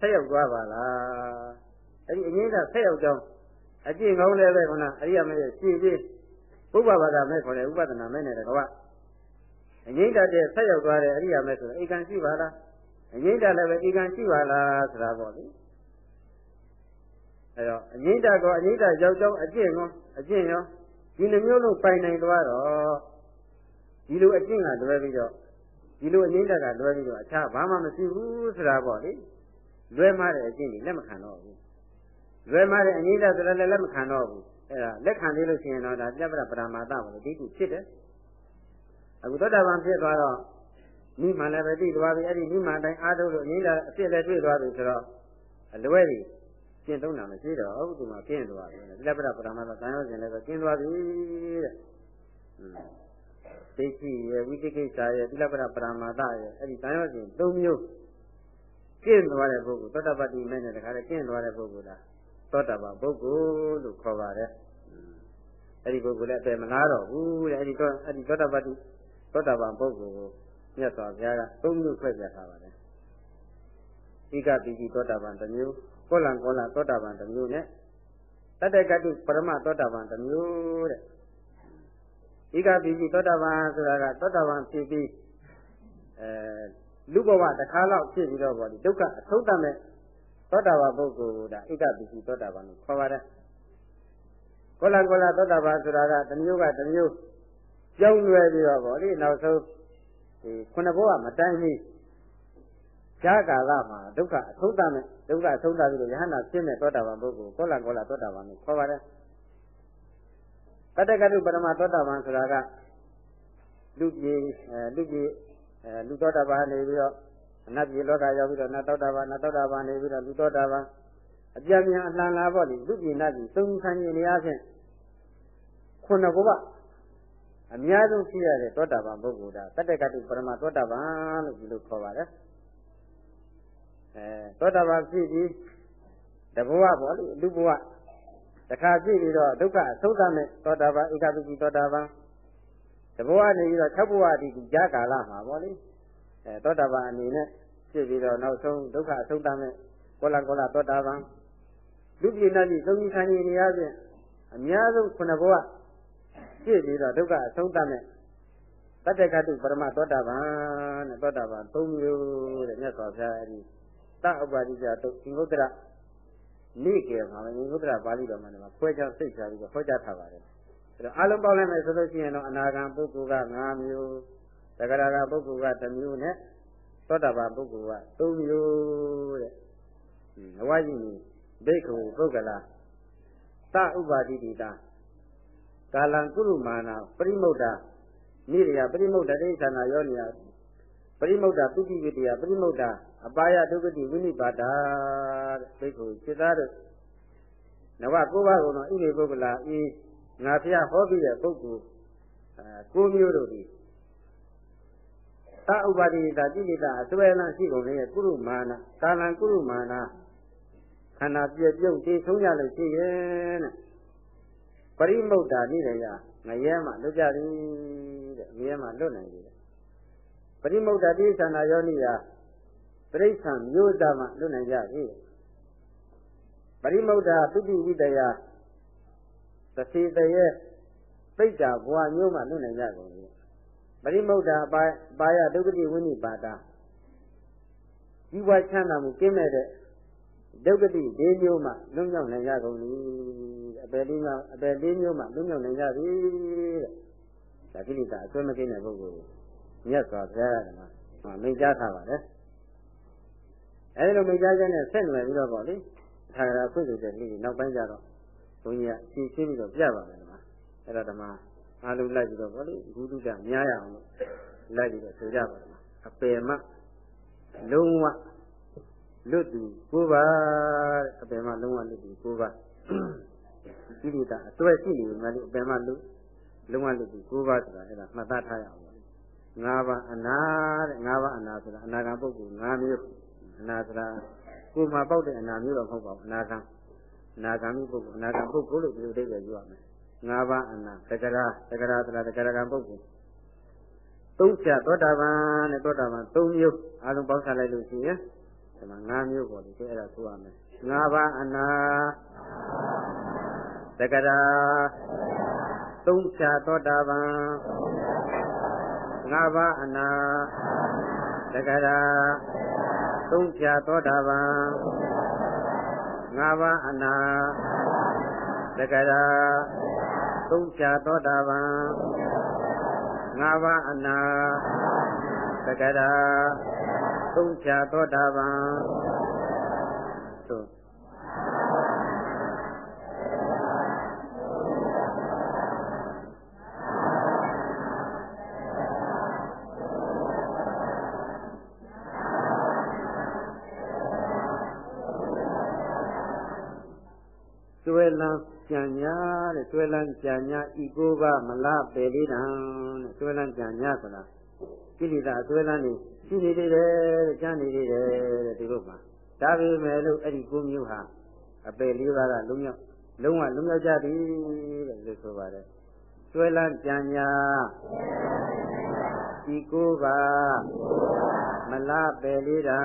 ဆက်ရောက်သွားပါလားအဲဒီအငိမ့်ကဆက်ရောက်ကြောင်းအကျင့်ကောင်းလည်းပဲခုနအရိယာမေရဲ့ရှင်းပြီးဥပ္ပဘာသာမဲ့ခေါ်တဲ့ဥပဒနာမဲ့နဲ့တကွာအငိမ့်တတဲ့ဆက်ရောက်သွားတဲ့အရိယာမဲ့ဆိုတော့ဧကံရှိပါလားအငိမ့်တလည်းပဲဧကံရှိပါလားဆိုတာပေါ့လေ အဲတော့အငိမ့်တကောအငိမ့်တရောက်ကြောင်းအကျင့်ကောအကျင့်ရောဒီနှမျိုးလုံးပိုင်နိုင်သွားတော့ဒီလိုအကျင့်ကလွဲပြီးတော့ဒီလိုအငိမ့်တကလွဲပြီးတော့အခြားဘာမှမရှိဘူးဆိုတာပေါ့လေလွဲမှားတဲ့အကျင့်ကြီးလက်မခံတော့ဘူးလွဲမှားတဲ့အငိမ့်တဆိုတာလည်းလက်မခံတော့ဘူးအဲဒါလက်ခံသေးလို့ရှိရင်တော့ဒါပြပ္ပပရမာသပေါ့လေဒီခုဖြစ်တယ်အခုသောတာပန်ဖြစ်သွားတော့နိမန်လည်းပဲသိသွားပြီအဲ့ဒီနိမန်တိုင်းအားထုတ်လို့အနည်းလာအစ်စ်လည်းတွေ့သွားပြီဆိုတော့အလွဲကြီး ကျင့်သုံးတာမရှိတော့ဟုတ်ဒီမှာကျင့်သွားပြီ။လက်ပရပရမသံယောဇဉ်လည်းပဲကျင့်သွားပြီတဲ့။သိရှိရဝိတိကိစ္စရသီလပရပရမသရအဲ့ဒီသံယောဇဉ်၃မျိုးကျင့်သွားတဲ့ပုဂ္ဂိုလ်သောတာပတ္တိမဲနဲ့တခါတည်းကျင့်သွားတဲ့ပုဂ္ဂိုလ်လားသောတာပန်ပုဂ္ဂိုလ်လို့ခေါ်ပါတယ်။အဲ့ဒီပုဂ္ဂိုလ်လည်းအပယ်မလားတော့ဘူးတဲ့အဲ့ဒီတော့အဲ့ဒီသောတာပတ္တိသောတာပန်ပုဂ္ဂိုလ်ကိုမြတ်စွာဘုရားက၃မျိုးခွဲပြထားပါတယ်။ဤကပိတိသောတာပန်တစ်မျိုး ကောလံကောလသောတာပန်တစ်မျိုးနဲ့တတ္တကတုပရမသောတာပန်တစ်မျိုးတဲ့ဤကပိတိသောတာပန်ဆိုတာကသောတာပန်ဖြစ်ပြီးအဲလူဘဝတစ်ခါလောက်ဖြစ်ပြီးတော့ဗောဒီဒုက္ခအထုံးတမဲ့သောတာပန်ပုဂ္ဂိုလ်ဒါဣကပိတိသောတာပန်လို့ခေါ်ပါတယ်ကောလံကောလသောတာပန်ဆိုတာကတစ်မျိုးကတစ်မျိုးကြောင်းလွယ်ပြီးတော့ဗောဒီနောက်ဆုံးဒီခုနဘဝမတိုင်းဘူး ဈာကာလမှာဒုက္ခအထုံးတမဲ့ဒုက္ခအထုံးတပြီးတော့ယဟနာဖြစ်မဲ့သောတာပန်ပုဂ္ဂိုလ်ကောလကောလသောတာပန်ကိုခေါ်ပါတယ်တတ္တကတုပရမသောတာပန်ဆိုတာကလူကြီးအဲလူကြီးအဲလူသောတာပန်နေပြီးတော့အနတ်ပြည်လောကရောက်ပြီးတော့နတ်သောတာပန်နတ်သောတာပန်နေပြီးတော့လူသောတာပန်အပြည့်မြန်အလှန်လာပေါ့လေလူပြည်နတ်ပြည်သုံးခန်းကြီးနေရာဖြင့်ခုနဘဝအများဆုံးရှိရတဲ့သောတာပန်ပုဂ္ဂိုလ်ဒါတတ္တကတုပရမသောတာပန်လို့ဒီလိုခေါ်ပါတယ် အဲသောတာပန်ဖြစ်ပြီးတဘဝပေါ့လေလူဘဝတခါဖြစ်ပြီးတော့ဒုက္ခအဆုံးသမဲ့သောတာပန်ဧကပိတိသောတာပန်တဘဝနေပြီးတော့၆ဘဝအထိကြာကာလမှာပေါ့လေအဲသောတာပန်အနေနဲ့ဖြစ်ပြီးတော့နောက်ဆုံးဒုက္ခအဆုံးသမဲ့ကောလကောလသောတာပန်လူပြည်နာကြီးသုံးကြီးခန်းကြီးနေရာချင်းအများဆုံးခုနှစ်ဘဝဖြစ်ပြီးတော့ဒုက္ခအဆုံးသမဲ့တတ္တကတုပရမသောတာပန်နဲ့သောတာပန်၃မျိုးတဲ့မြတ်စွာဘုရားအဲဒီ တဥပါတိကြတုတ်ငုတ္တရနိကေမှာငုတ္တရပါဠိတော်မှာမှာဖွဲချစိတ်ချပြီးတော့ဟောကြားထားပါတယ်အဲတော့အလုံးပေါင်းလိုက်မယ်ဆိုလို့ရှိရင်တော့အနာဂံပုဂ္ဂိုလ်က၅မျိုးသက္ကရာကပုဂ္ဂိုလ်က၁မျိုးနဲ့သောတာပန်ပုဂ္ဂိုလ်က၃မျိုးတဲ့။နဝယိနိဒိဋ္ဌိပုဂ္ဂလာသဥပါတိတိတာကာလံကုရုမာနာပရိမုဒ္ဒနိရိယပရိမုဒ္ဒတိသနာယောနိယပရိမုဒ္ဒပုဂ္ဂိဝိတ္တယပရိမုဒ္ဒ အပါယဒုက္ခတိဝိနိပါဒတဲ့သိကိုစိတ်သားတို့နဝကိုးပါးကုန်သောဣရိပုဂ္ဂလာဤငါဖျားဟောပြီးတဲ့ပုဂ္ဂိုလ်အဲကိုမျိုးတို့ဒီသဥပါတိတာတိတိတာအစွဲလန်းရှိကုန်တဲ့ကုရုမာနကာလံကုရုမာနခန္ဓာပြည့်ပြုတ်တည်ဆုံးကြလို့ရှိရဲ့တဲ့ပရိမုဒ္ဒာနိရယငရဲမှလွတ်ကြသည်တဲ့ငရဲမှလွတ်နိုင်တယ်ပရိမုဒ္ဒတိသနာယောနိယ ပရိစ္ဆံမျိုးသားမှလွတ်နိုင်ကြပြီပရိမုဒ္ဒသုတိဝိတယသတိတရေပိဋ္ဌာဘဝမျိုးမှလွတ်နိုင်ကြကုန်ပြီပရိမုဒ္ဒပါပါယဒုက္ခတိဝိနိပါဒဒီဘဝချမ်းသာမှုကင်းမဲ့တဲ့ဒုက္ခတိ၄မျိုးမှလွတ်မြောက်နိုင်ကြကုန်ပြီအပယ်လေးမျိုးအပယ်လေးမျိုးမှလွတ်မြောက်နိုင်ကြပြီတဲ့ဒါကိလေသာအစွဲမကင်းတဲ့ပုဂ္ဂိုလ်မြတ်စွာဘုရားကမိန့်ကြားထားပါတယ် အဲဒီလိုမိကြားချက်နဲ့ဆက်နွယ်ပြီးတော့ပေါ့လေထာဂရာဖွင့်ဆိုတဲ့နေ့နောက်ပိုင်းကျတော့ဘုန်းကြီးကရှင်းရှင်းပြီးတော့ပြပါမယ်ဒီမှာအဲ့တော့ဒီမှာအားလုံးလိုက်ပြီးတော့ပေါ့လေဂုတုတများရအောင်လို့လိုက်ပြီးတော့ဆိုကြပါမယ်အပယ်မလုံးဝလွတ်သူကိုပါတဲ့အပယ်မလုံးဝလွတ်သူကိုပါကိလေသာအစွဲရှိနေမှလည်းအပယ်မလွတ်လုံးဝလွတ်သူကိုပါဆိုတာအဲ့ဒါမှတ်သားထားရအောင်၅ပါးအနာတဲ့၅ပါးအနာဆိုတာအနာဂံပုဂ္ဂိုလ်၅မျိုး အနာဆိုတာကိုယ်မှာပေါက်တဲ့အနာမျိုးတော့မဟုတ်ပါဘူးအနာဂံအနာဂံပုဂ္ဂိုလ်အနာဂံပုဂ္ဂိုလ်လို့ဒီလိုအဓိပ္ပာယ်ယူရမယ်၅ပါးအနာတက္ကရာတက္ကရာဆိုတာတက္ကရာကံပုဂ္ဂိုလ်သုံးချက်သောတာပန်နဲ့သောတာပန်၃မျိုးအလုံးပေါင်းထားလိုက်လို့ရှိရင်ဒီမှာ၅မျိုးပေါ့ဒီအဲ့ဒါဆိုရမယ်၅ပါးအနာတက္ကရာသုံးချက်သောတာပန်၅ပါးအနာတက္ကရာ သုံးဖြာသောတာပန်ငါးပါးအနာတက္ကရာသုံးဖြာသောတာပန်ငါးပါးအနာတက္ကရာသုံးဖြာသောတာပန်သို့ဲလန်းကြံ ညာတဲ့ဆွဲလန်းကြံညာဤကိုပါမလားပယ်လေးတံတဲ့ဆွဲလန်းကြံညာဆိုတာကိလေသာဆွဲလန်းနေရှိနေသေးတယ်တဲ့ကြံနေသေးတယ်တဲ့ဒီလိုပါဒါပေမဲ့လို့အဲ့ဒီကိုမျိုးဟာအပယ်လေးပါးကလုံးရောက်လုံးဝလုံးရောက်ကြသည်တဲ့လို့ဆိုပါတယ်ဆွဲလန်းကြံညာဤကိုပါမလားပယ်လေးတံ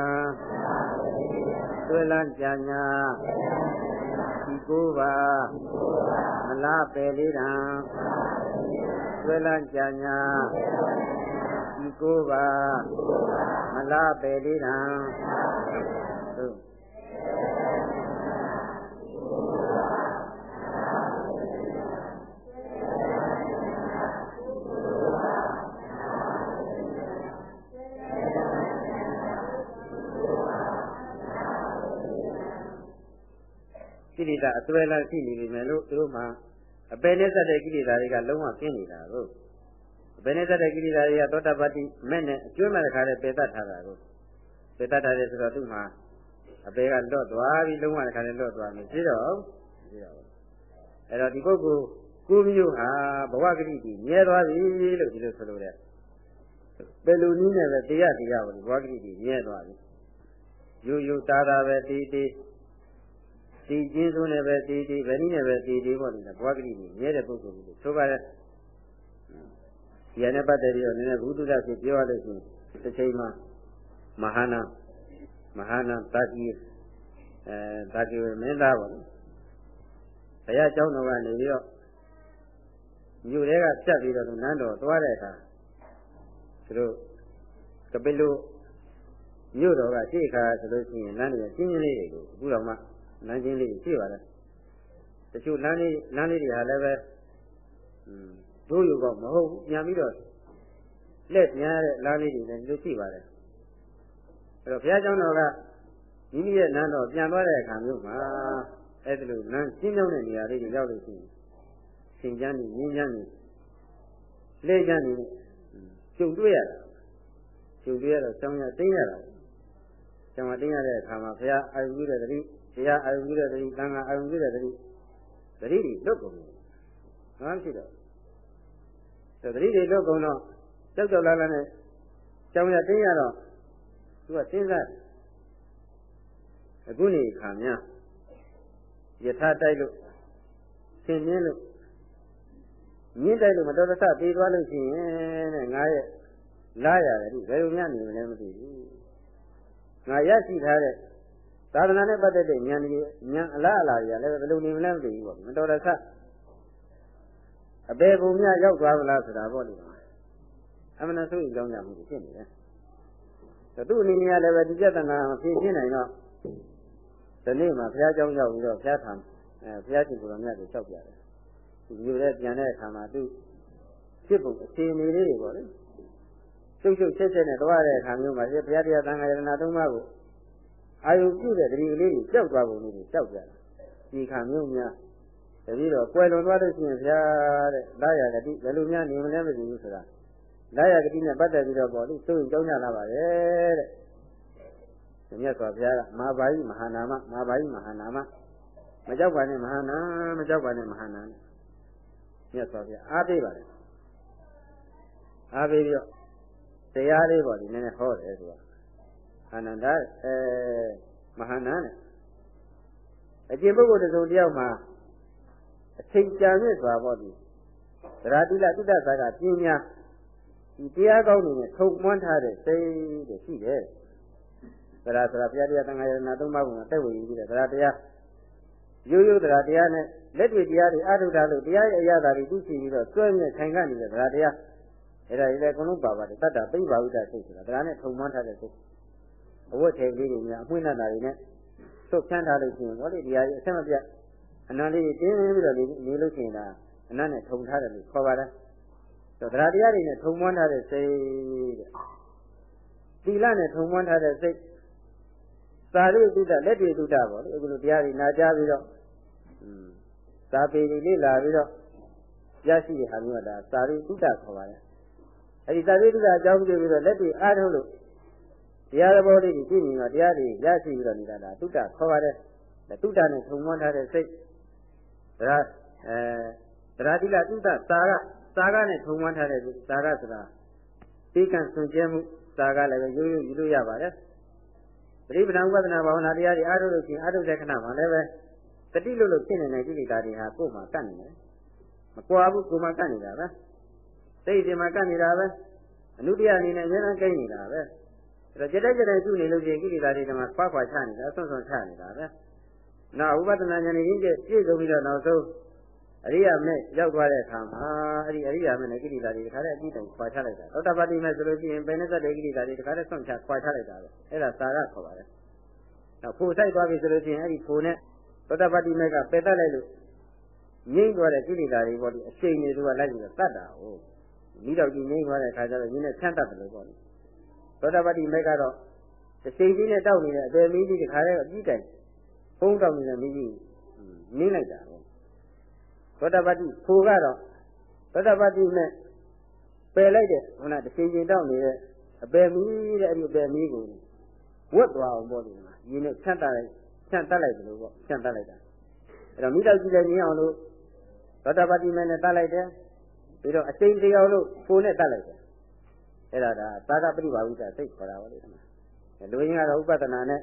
ဆွဲလန်းကြံညာ ဤကိုပါမလားပယ်လေးတံဆွဲလန်းကြံညာဤကိုပါမလားပယ်လေးတံသို့ ကိလေသာအစွဲလန်းရှိနေပြီမယ်လို့သူတို့မှအပယ်နဲ့သက်တဲ့ကိလေသာတွေကလုံးဝကျင်းနေတာကိုအပယ်နဲ့သက်တဲ့ကိလေသာတွေကသောတာပတ္တိမဲ့နဲ့အကျွမ်းမဲ့တစ်ခါတည်းပယ်တတ်ထားတာကိုပယ်တတ်ထားတယ်ဆိုတော့သူ့မှာအပယ်ကလွတ်သွားပြီလုံးဝတစ်ခါတည်းလွတ်သွားပြီရှိတော့ရှိတော့အဲ့တော့ဒီပုဂ္ဂိုလ်ကိုမျိုးဟာဘဝဂတိကြီးမြဲသွားပြီလို့ဒီလိုဆိုလို့တဲ့ဘယ်လိုနည်းနဲ့ပဲတရားတရားဘဝဂတိကြီးမြဲသွားပြီယူယူတာတာပဲတီးတီးတည် ခြင်းဆိုနဲ့ပဲတည်တည်ဗနည်းနဲ့ပဲတည်တည်ပေါ့လေဘဝဂတိကြီးမြဲတဲ့ပုဂ္ဂိုလ်ကိုဆိုပါရဲ့ဒီအနေပတ်တယ်ရောနည်းနည်းဘုဒ္ဓဆဖြစ်ပြောရလို့ရှိရင်တစ်ချိန်မှာမဟာနာမဟာနာတာကြီးအဲတာကြီးမင်းသားပေါ့လေဘုရားကျောင်းတော်ကနေပြီးတော့မြို့ထဲကဖြတ်ပြီးတော့နန်းတော်သွားတဲ့အခါသူတို့ကပိလုမြို့တော်ကရှေ့ခါဆိုလို့ရှိရင်လမ်းတွေကျင်းချင်းလေးတွေကိုအခုတော့မှ လမ်းချင်းလေးရှိပါတယ်တချို့လမ်းလေးလမ်းလေးတွေဟာလည်းပဲဒိုးယူတော့မဟုတ်ဘူးပြန်ပြီးတော့လက်ပြန်ရတဲ့လမ်းလေးတွေလည်းလူရှိပါတယ်အဲ့တော့ဘုရားကျောင်းတော်ကမိမိရဲ့လမ်းတော်ပြန်သွားတဲ့အခါမျိုးမှာအဲ့ဒါလိုလမ်းရှင်းကြောင်းတဲ့နေရာလေးတွေရောက်လို့ရှိရင်သင်ချမ်းနေရင်းချမ်းနေလဲချမ်းနေကျုပ်တွေ့ရတာကျုပ်တွေ့ရတော့ဆောင်းရတင်းရတာဆောင်းရတင်းရတဲ့အခါမှာဘုရားအာရုံပြုတဲ့တတိ တရားအာရုံပြုတဲ့တတိသံဃာအာရုံပြုတဲ့တတိတတိတွေလွတ်ကုန်တယ်။ဘာဖြစ်တော့တတိတွေလွတ်ကုန်တော့ကြောက်ကြောက်လာလာနဲ့ကြောင်ရတင်းရတော့သူကစဉ်းစားအခုနေခါများယထာတိုက်လို့ဆင်းမြင်းလို့မြင်းတိုက်လို့မတော်တဆပြေးသွားလို့ရှိရင်တဲ့ငါရဲ့လာရတယ်ဒီဘယ်လိုများနေမလဲမသိဘူးငါရရှိထားတဲ့ သာသနာနဲ့ပတ်သက်တဲ့ဉာဏ်ကြီးဉာဏ်အလားအလာကြီးလည်းဘယ်လိုနေမလဲမသိဘူးပေါ့မတော်တဆအပေပုံများရောက်သွားမလားဆိုတာပေါ့လေအမှန်ဆိုရင်ကြောင်းကြမှုဖြစ်နေတယ်သူ့အနေနဲ့လည်းပဲဒီပြဿနာမဖြေရှင်းနိုင်တော့ဒီနေ့မှဘုရားကျောင်းရောက်ပြီးတော့ဘုရားထံအဲဘုရားရှင်ကိုယ်တော်မြတ်ကိုလျှောက်ပြတယ်ဒီမျိုးတဲ့ပြန်တဲ့အခါမှာသူဖြစ်ပုံအခြေအနေလေးတွေပေါ့လေရှုပ်ရှုပ်ချက်ချက်နဲ့တွားတဲ့အခါမျိုးမှာဘုရားတရားသံဃာယရဏသုံးပါးကို အာယုပြုတဲ့တတိလေးကိုကြောက်သွားပုံလေးကိုကြောက်ကြတယ်ဒီခါမျိုးများတတိတော့ကွယ်လွန်သွားလို့ရှိရင်ဘုရားတဲ့လာရဂတိဘယ်လိုများနေမလဲမသိဘူးဆိုတာလာရဂတိနဲ့ပတ်သက်ပြီးတော့ပေါ့လေသူ့ရင်ကြောင်းကြလာပါရဲ့တဲ့မြတ်စွာဘုရားကမဟာဘာယိမဟာနာမမဟာဘာယိမဟာနာမမကြောက်ပါနဲ့မဟာနာမကြောက်ပါနဲ့မဟာနာမြတ်စွာဘုရားအားပေးပါလေအားပေးပြီးတော့တရားလေးပေါ့ဒီနည်းနည်းဟောတယ်သူက အာနန္ဒအဲမဟာနာနဲ့အကျင့်ပုဂ္ဂိုလ်တစ်စုံတယောက်မှာအချိန်ကြာမြင့်စွာပေါ့ဒီသရတိလတုဒ္ဒသာကပြင်းများဒီတရားကောင်းတွေနဲ့ထုံမွန်းထားတဲ့စိတ်တွေရှိတယ်သရသရဘုရားတရားသံဃာယနာသုံးပါးကတက်ဝေယူပြီးတဲ့သရတရားရိုးရိုးသရတရားနဲ့လက်တွေ့တရားတွေအထုတာလို့တရားရဲ့အရာသာတွေသိရှိပြီးတော့ကျွဲ့မြဲခိုင်ခံ့နေတဲ့သရတရားအဲ့ဒါကြီးလည်းအကုန်လုံးပါပါတယ်တတ္တသိဘာဝိတ္တစိတ်ဆိုတာဒါနဲ့ထုံမွန်းထားတဲ့စိတ် အဝတ်ထည်လေးတွေများအမွှေးနှံတာတွေနဲ့သုတ်ချမ်းထားလို့ရှိရင်ဘောလေးတရားကြီးအဆက်မပြတ်အနန္တကြီးတင်းပြီးတော့နေလို့ရှိရင်ဒါအနန္တနဲ့ထုံထားတယ်လို့ခေါ်ပါတယ်ဆိုတော့တရားတွေနဲ့ထုံမွန်းထားတဲ့စိတ်တဲ့သီလနဲ့ထုံမွန်းထားတဲ့စိတ်သာရိတုဒ္ဒလက်တွေတုဒ္ဒပေါ့လေအခုလိုတရားတွေနာကြားပြီးတော့อืมသာပေတွေလေ့လာပြီးတော့ရရှိတဲ့ဟာမျိုးကဒါသာရိတုဒ္ဒခေါ်ပါတယ်အဲဒီသာရိတုဒ္ဒအကြောင်းပြုပြီးတော့လက်တွေအားထုတ်လို့ တရားသဘောလေးတွေသိနေတော့တရားတွေရရှိပြီးတော့နေတာဒါတုဒ္ဒခေါ်ပါတယ်တုဒ္ဒနဲ့ထုံမွန်းထားတဲ့စိတ်ဒါအဲတရားတိလသုတသာကသာကနဲ့ထုံမှန်းထားတဲ့သာကဆိုတာသိကံစွန့်ကြဲမှုသာကလည်းပဲရိုးရိုးယူလို့ရပါတယ်ပရိပဒံဥပဒနာဘာဝနာတရားတွေအားထုတ်လို့ရှိရင်အားထုတ်တဲ့ခဏမှာလည်းပဲတတိလို့လို့ဖြစ်နေတဲ့ကိလေသာတွေဟာကိုယ်မှာကပ်နေတယ်မကွာဘူးကိုယ်မှာကပ်နေတာပဲစိတ်တွေမှာကပ်နေတာပဲအနုတ္တယအနေနဲ့အများအားကိန်းနေတာပဲ အဲ့တော့ကြတဲ့ကြတဲ့သူ့နေလို့ရှိရင်ကိလေသာတွေတမှာခွာခွာချနေတာဆွန့်ဆွန့်ချနေတာပဲနောက်ဥပဒနာဉာဏ်ရင်းကျပြည့်စုံပြီးတော့နောက်ဆုံးအရိယာမဲ့ရောက်သွားတဲ့အခါမှာအဲ့ဒီအရိယာမဲ့နဲ့ကိလေသာတွေတခါတည်းအကြည့်တိုင်ခွာချလိုက်တာသောတာပတိမဲ့ဆိုလို့ရှိရင်ဘယ်နဲ့သက်တဲ့ကိလေသာတွေတခါတည်းဆွန့်ချခွာချလိုက်တာပဲအဲ့ဒါသာရခေါ်ပါတယ်နောက်ဖို့ဆိုင်သွားပြီဆိုလို့ရှိရင်အဲ့ဒီဖို့နဲ့သောတာပတိမဲ့ကပယ်တတ်လိုက်လို့ငြိမ့်သွားတဲ့ကိလေသာတွေပေါ့ဒီအရှိန်တွေသူကလိုက်ပြီးတော့တတ်တာဟုတ်မိတော့ကြီးငြိမ့်သွားတဲ့အခါကျတော့ရင်းနဲ့ဆန့်တတ်တယ်လို့ပေါ့ သောတာပတိမဲ့ကတော့အရှိန်ကြီးနဲ့တောက်နေတဲ့အပေမီးကြီးတခါတည်းအကြည့်တိုင်ဖုံးတောက်နေတဲ့မီးကြီးနင်းလိုက်တာသောတာပတိဖိုကတော့သောတာပတိနဲ့ပယ်လိုက်တဲ့ခုနတစ်ချိန်ချိန်တောက်နေတဲ့အပယ်မီးတဲ့အဲ့ဒီအပယ်မီးကိုဝတ်သွားအောင်ပေါ့ဒီမှာရင်းနဲ့ဆန့်တတ်လိုက်ဆန့်တတ်လိုက်တယ်လို့ပေါ့ဆန့်တတ်လိုက်တာအဲ့တော့မိတောက်ကြည့်လိုက်ရင်အောင်လို့သောတာပတိနဲ့တတ်လိုက်တယ်ပြီးတော့အချိန်တရားလို့ကိုနဲ့တတ်လိုက်တယ် အဲ့ဒါဒါသာကပရိပါဝိတစိတ်ခေါ်တာပါလေဒီမှာလူရင်းကတော့ဥပဒနာနဲ့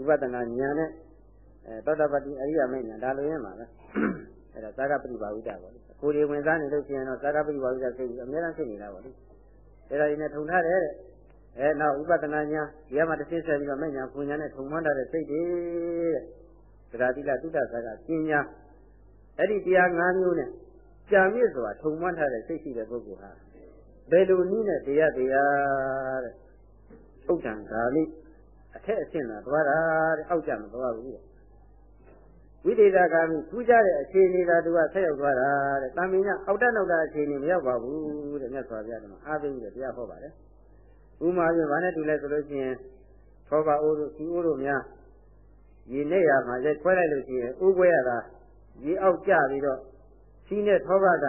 ဥပဒနာဉာဏ်နဲ့အဲသောတာပတိအရိယာမေညာဒါလိုရင်းပါပဲအဲ့ဒါသာကပရိပါဝိတပေါ့လေကိုယ်တွေဝင်စားနေလို့ရှိရင်တော့သာကပရိပါဝိတစိတ်ပြီးအများအားဖြစ်နေတာပေါ့လေအဲ့ဒါဒီနဲ့ထုံထားတယ်တဲ့အဲနောက်ဥပဒနာညာဒီမှာတစ်သိဆက်ပြီးတော့မေညာပူညာနဲ့ထုံမှန်းထားတဲ့စိတ်တွေတဲ့သဒ္ဓတိလသုတ္တသာကပညာအဲ့ဒီတရား၅မျိုးနဲ့ကြာမြင့်စွာထုံမှန်းထားတဲ့စိတ်ရှိတဲ့ပုဂ္ဂိုလ်ဟာ ဘယ်လိုနည်းနဲ့တရားတရားတဲ့ဥဒ္ဒံဂါမိအထက်အဆင့်သာသွားတာတဲ့အောက်ကျမသွားဘူးတဲ့ဝိသေသကာမိထူးခြားတဲ့အခြေအနေသာသူကဆက်ရောက်သွားတာတဲ့။တန်မင်းကအောက်တက်နောက်တာအခြေအနေမရောက်ပါဘူးတဲ့မြတ်စွာဘုရားကအားပေးပြီးတော့တရားဟောပါတယ်။ဥမာပြဘာနဲ့တူလဲဆိုလို့ရှိရင်သောဘာအိုးတို့စီအိုးတို့များရေနဲ့ရမှာရိုက်ခွဲလိုက်လို့ရှိရင်ဥကွဲရတာရေအောက်ကျပြီးတော့စီးနဲ့သောဘာက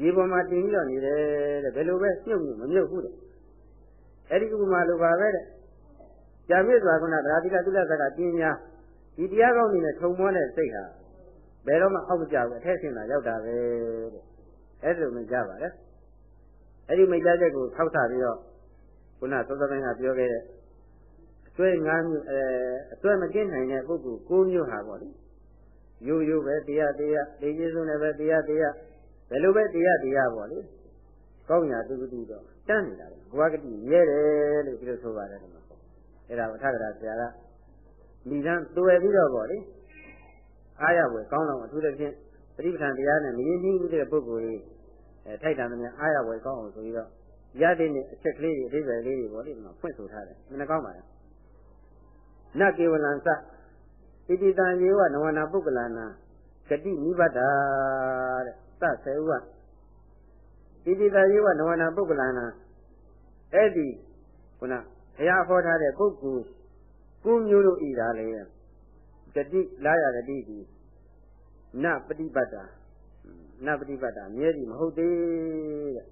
ရေပေါ်မှာတင်ပြီးတော့နေတယ်တဲ့ဘယ်လိုပဲမြုပ်မမြုပ်ဘူးတဲ့။အဲ့ဒီဥမာလိုပါပဲတဲ့။ကြာမြင့်စွာကနာဗရာတိကသုလသကပညာဒီတရားကောင်းနေနဲ့ထုံမွန်းတဲ့စိတ်ဟာဘယ်တော့မှအောက်မကျဘူးအထက်ဆင်းလာရောက်တာပဲတဲ့အဲ့ဒါလိုမကြပါနဲ့အဲ့ဒီမိတ်ကြချက်ကိုထောက်ထားပြီးတော့ခုနသောသပိုင်းကပြောခဲ့တဲ့အစွဲငါးမျိုးအဲအစွဲမကင်းနိုင်တဲ့ပုဂ္ဂိုလ်၉မျိုးဟာပေါ့လေရိုးရိုးပဲတရားတရားသိကျေစုနဲ့ပဲတရားတရား ဘယ်လိုပဲတရားတရားပေါ့လေကောင်းရာသူတူတော့တန်းနေတာပဲဘဝဂတိရဲတယ်လို့ဒီလိုဆိုပါတယ်ကွာအဲ့ဒါဝထကရာဆရာကမိသားတွေ့ပြီးတော့ပေါ့လေအားရွယ်ကောင်းတော့အထူးသဖြင့်ပရိပဌာန်တရားနဲ့မရင်းနှီးတဲ့ပုဂ္ဂိုလ်ကြီးအဲထိုက်တန်တဲ့အားရွယ်ကောင်းအောင်ဆိုပြီးတော့ရတဲ့အချက်ကလေးတွေအသေးပဲလေးတွေပေါ့လေဒီမှာဖွင့်ဆိုထားတယ်မနှကောင်းပါလားနတ်ကေဝလံသဣတိတံယေဝနဝနာပုဂ္ဂလနာဂတိနိဗ္ဗတာတဲ့ သဆေဥဝဣတိတံယေဝနဝနာပုဂ္ဂလနာအဲ့ဒီခုနဘုရားဟောထားတဲ့ပုဂ္ဂိုလ်ကိုမျိုးတို့ဤတာလေဂတိလာရဂတိဒီနပฏิပတ်တာနပฏิပတ်တာမြဲသည်မဟုတ်သေးတဲ့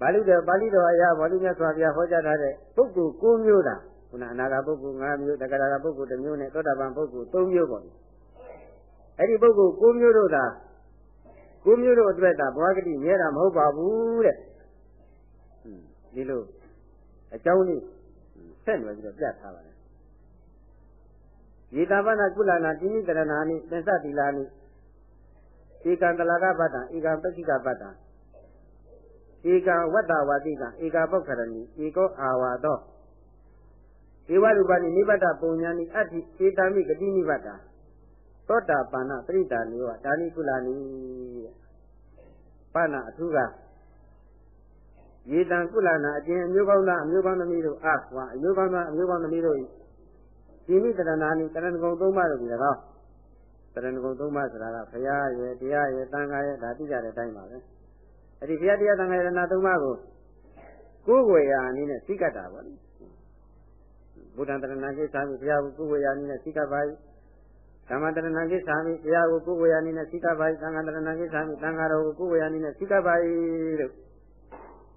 ပါဠိတော်ပါဠိတော်အရာဘာလို့မြတ်စွာဘုရားဟောကြားထားတဲ့ပုဂ္ဂိုလ်၉မျိုးတာခုနအနာဂတ်ပုဂ္ဂိုလ်၅မျိုးတက္ကရာပုဂ္ဂိုလ်၁မျိုးနဲ့သောတာပန်ပုဂ္ဂိုလ်၃မျိုးပေါ့ အဲ့ဒီပုဂ္ဂိုလ်၉မျိုးတို့သာ၉မျိုးတို့အတွက်သာဘဝဂတိမြဲတာမဟုတ်ပါဘူးတဲ့ဒီလိုအကြောင်းလေးဆက်နွယ်ပြီးတော့ပြထားပါတယ်ယေတာပနာကုလနာတိနိတရဏာနိသစ္စာတိလာနိဧကံတလာကပတ္တံဧကံပက္ခိကပတ္တံဧကံဝတ္တဝတိကံဧကပုခ္ခရဏီဧကောအာဝါသောဧဝရူပနိနိဗ္ဗတပုံညာနိအတ္တိဧတမိဂတိနိဗ္ဗတ သောတာပန္နပရိဒါနိဝဒါနိကုလနိတဲ့ပဏအထုကရေတံကုလနာအကျဉ်အမျိုးကောင်းသားအမျိုးကောင်းသမီးတို့အာဝါအမျိုးကောင်းသားအမျိုးကောင်းသမီးတို့ဤဒီမိတရဏာနိတရဏဂုံသုံးပါးတို့ဒီ၎င်းတရဏဂုံသုံးပါးဆိုတာကဘုရားရဲ့တရားရဲ့တန်ခါရဲ့ဒါသိကြတဲ့အတိုင်းပါပဲအဲ့ဒီဘုရားတရားတန်ခါရဲ့နာသုံးပါးကိုကိုယ်ဝေရာအနေနဲ့သိကတ်တာပေါ့လေဘုဒ္ဓံတရဏကိစ္ဆာမိဘုရားကိုကိုယ်ဝေရာအနေနဲ့သိကတ်ပါ၏ ဓမ္မတရဏကိစ္ဆာမိဘုရားကိုကိုယ်ဝေရာအနေနဲ့သိကတ်ပါ၏သံဃာတရဏကိစ္ဆာမိသံဃာတော်ကိုကိုယ်ဝေရာအနေနဲ့သိကတ်ပါ၏လို့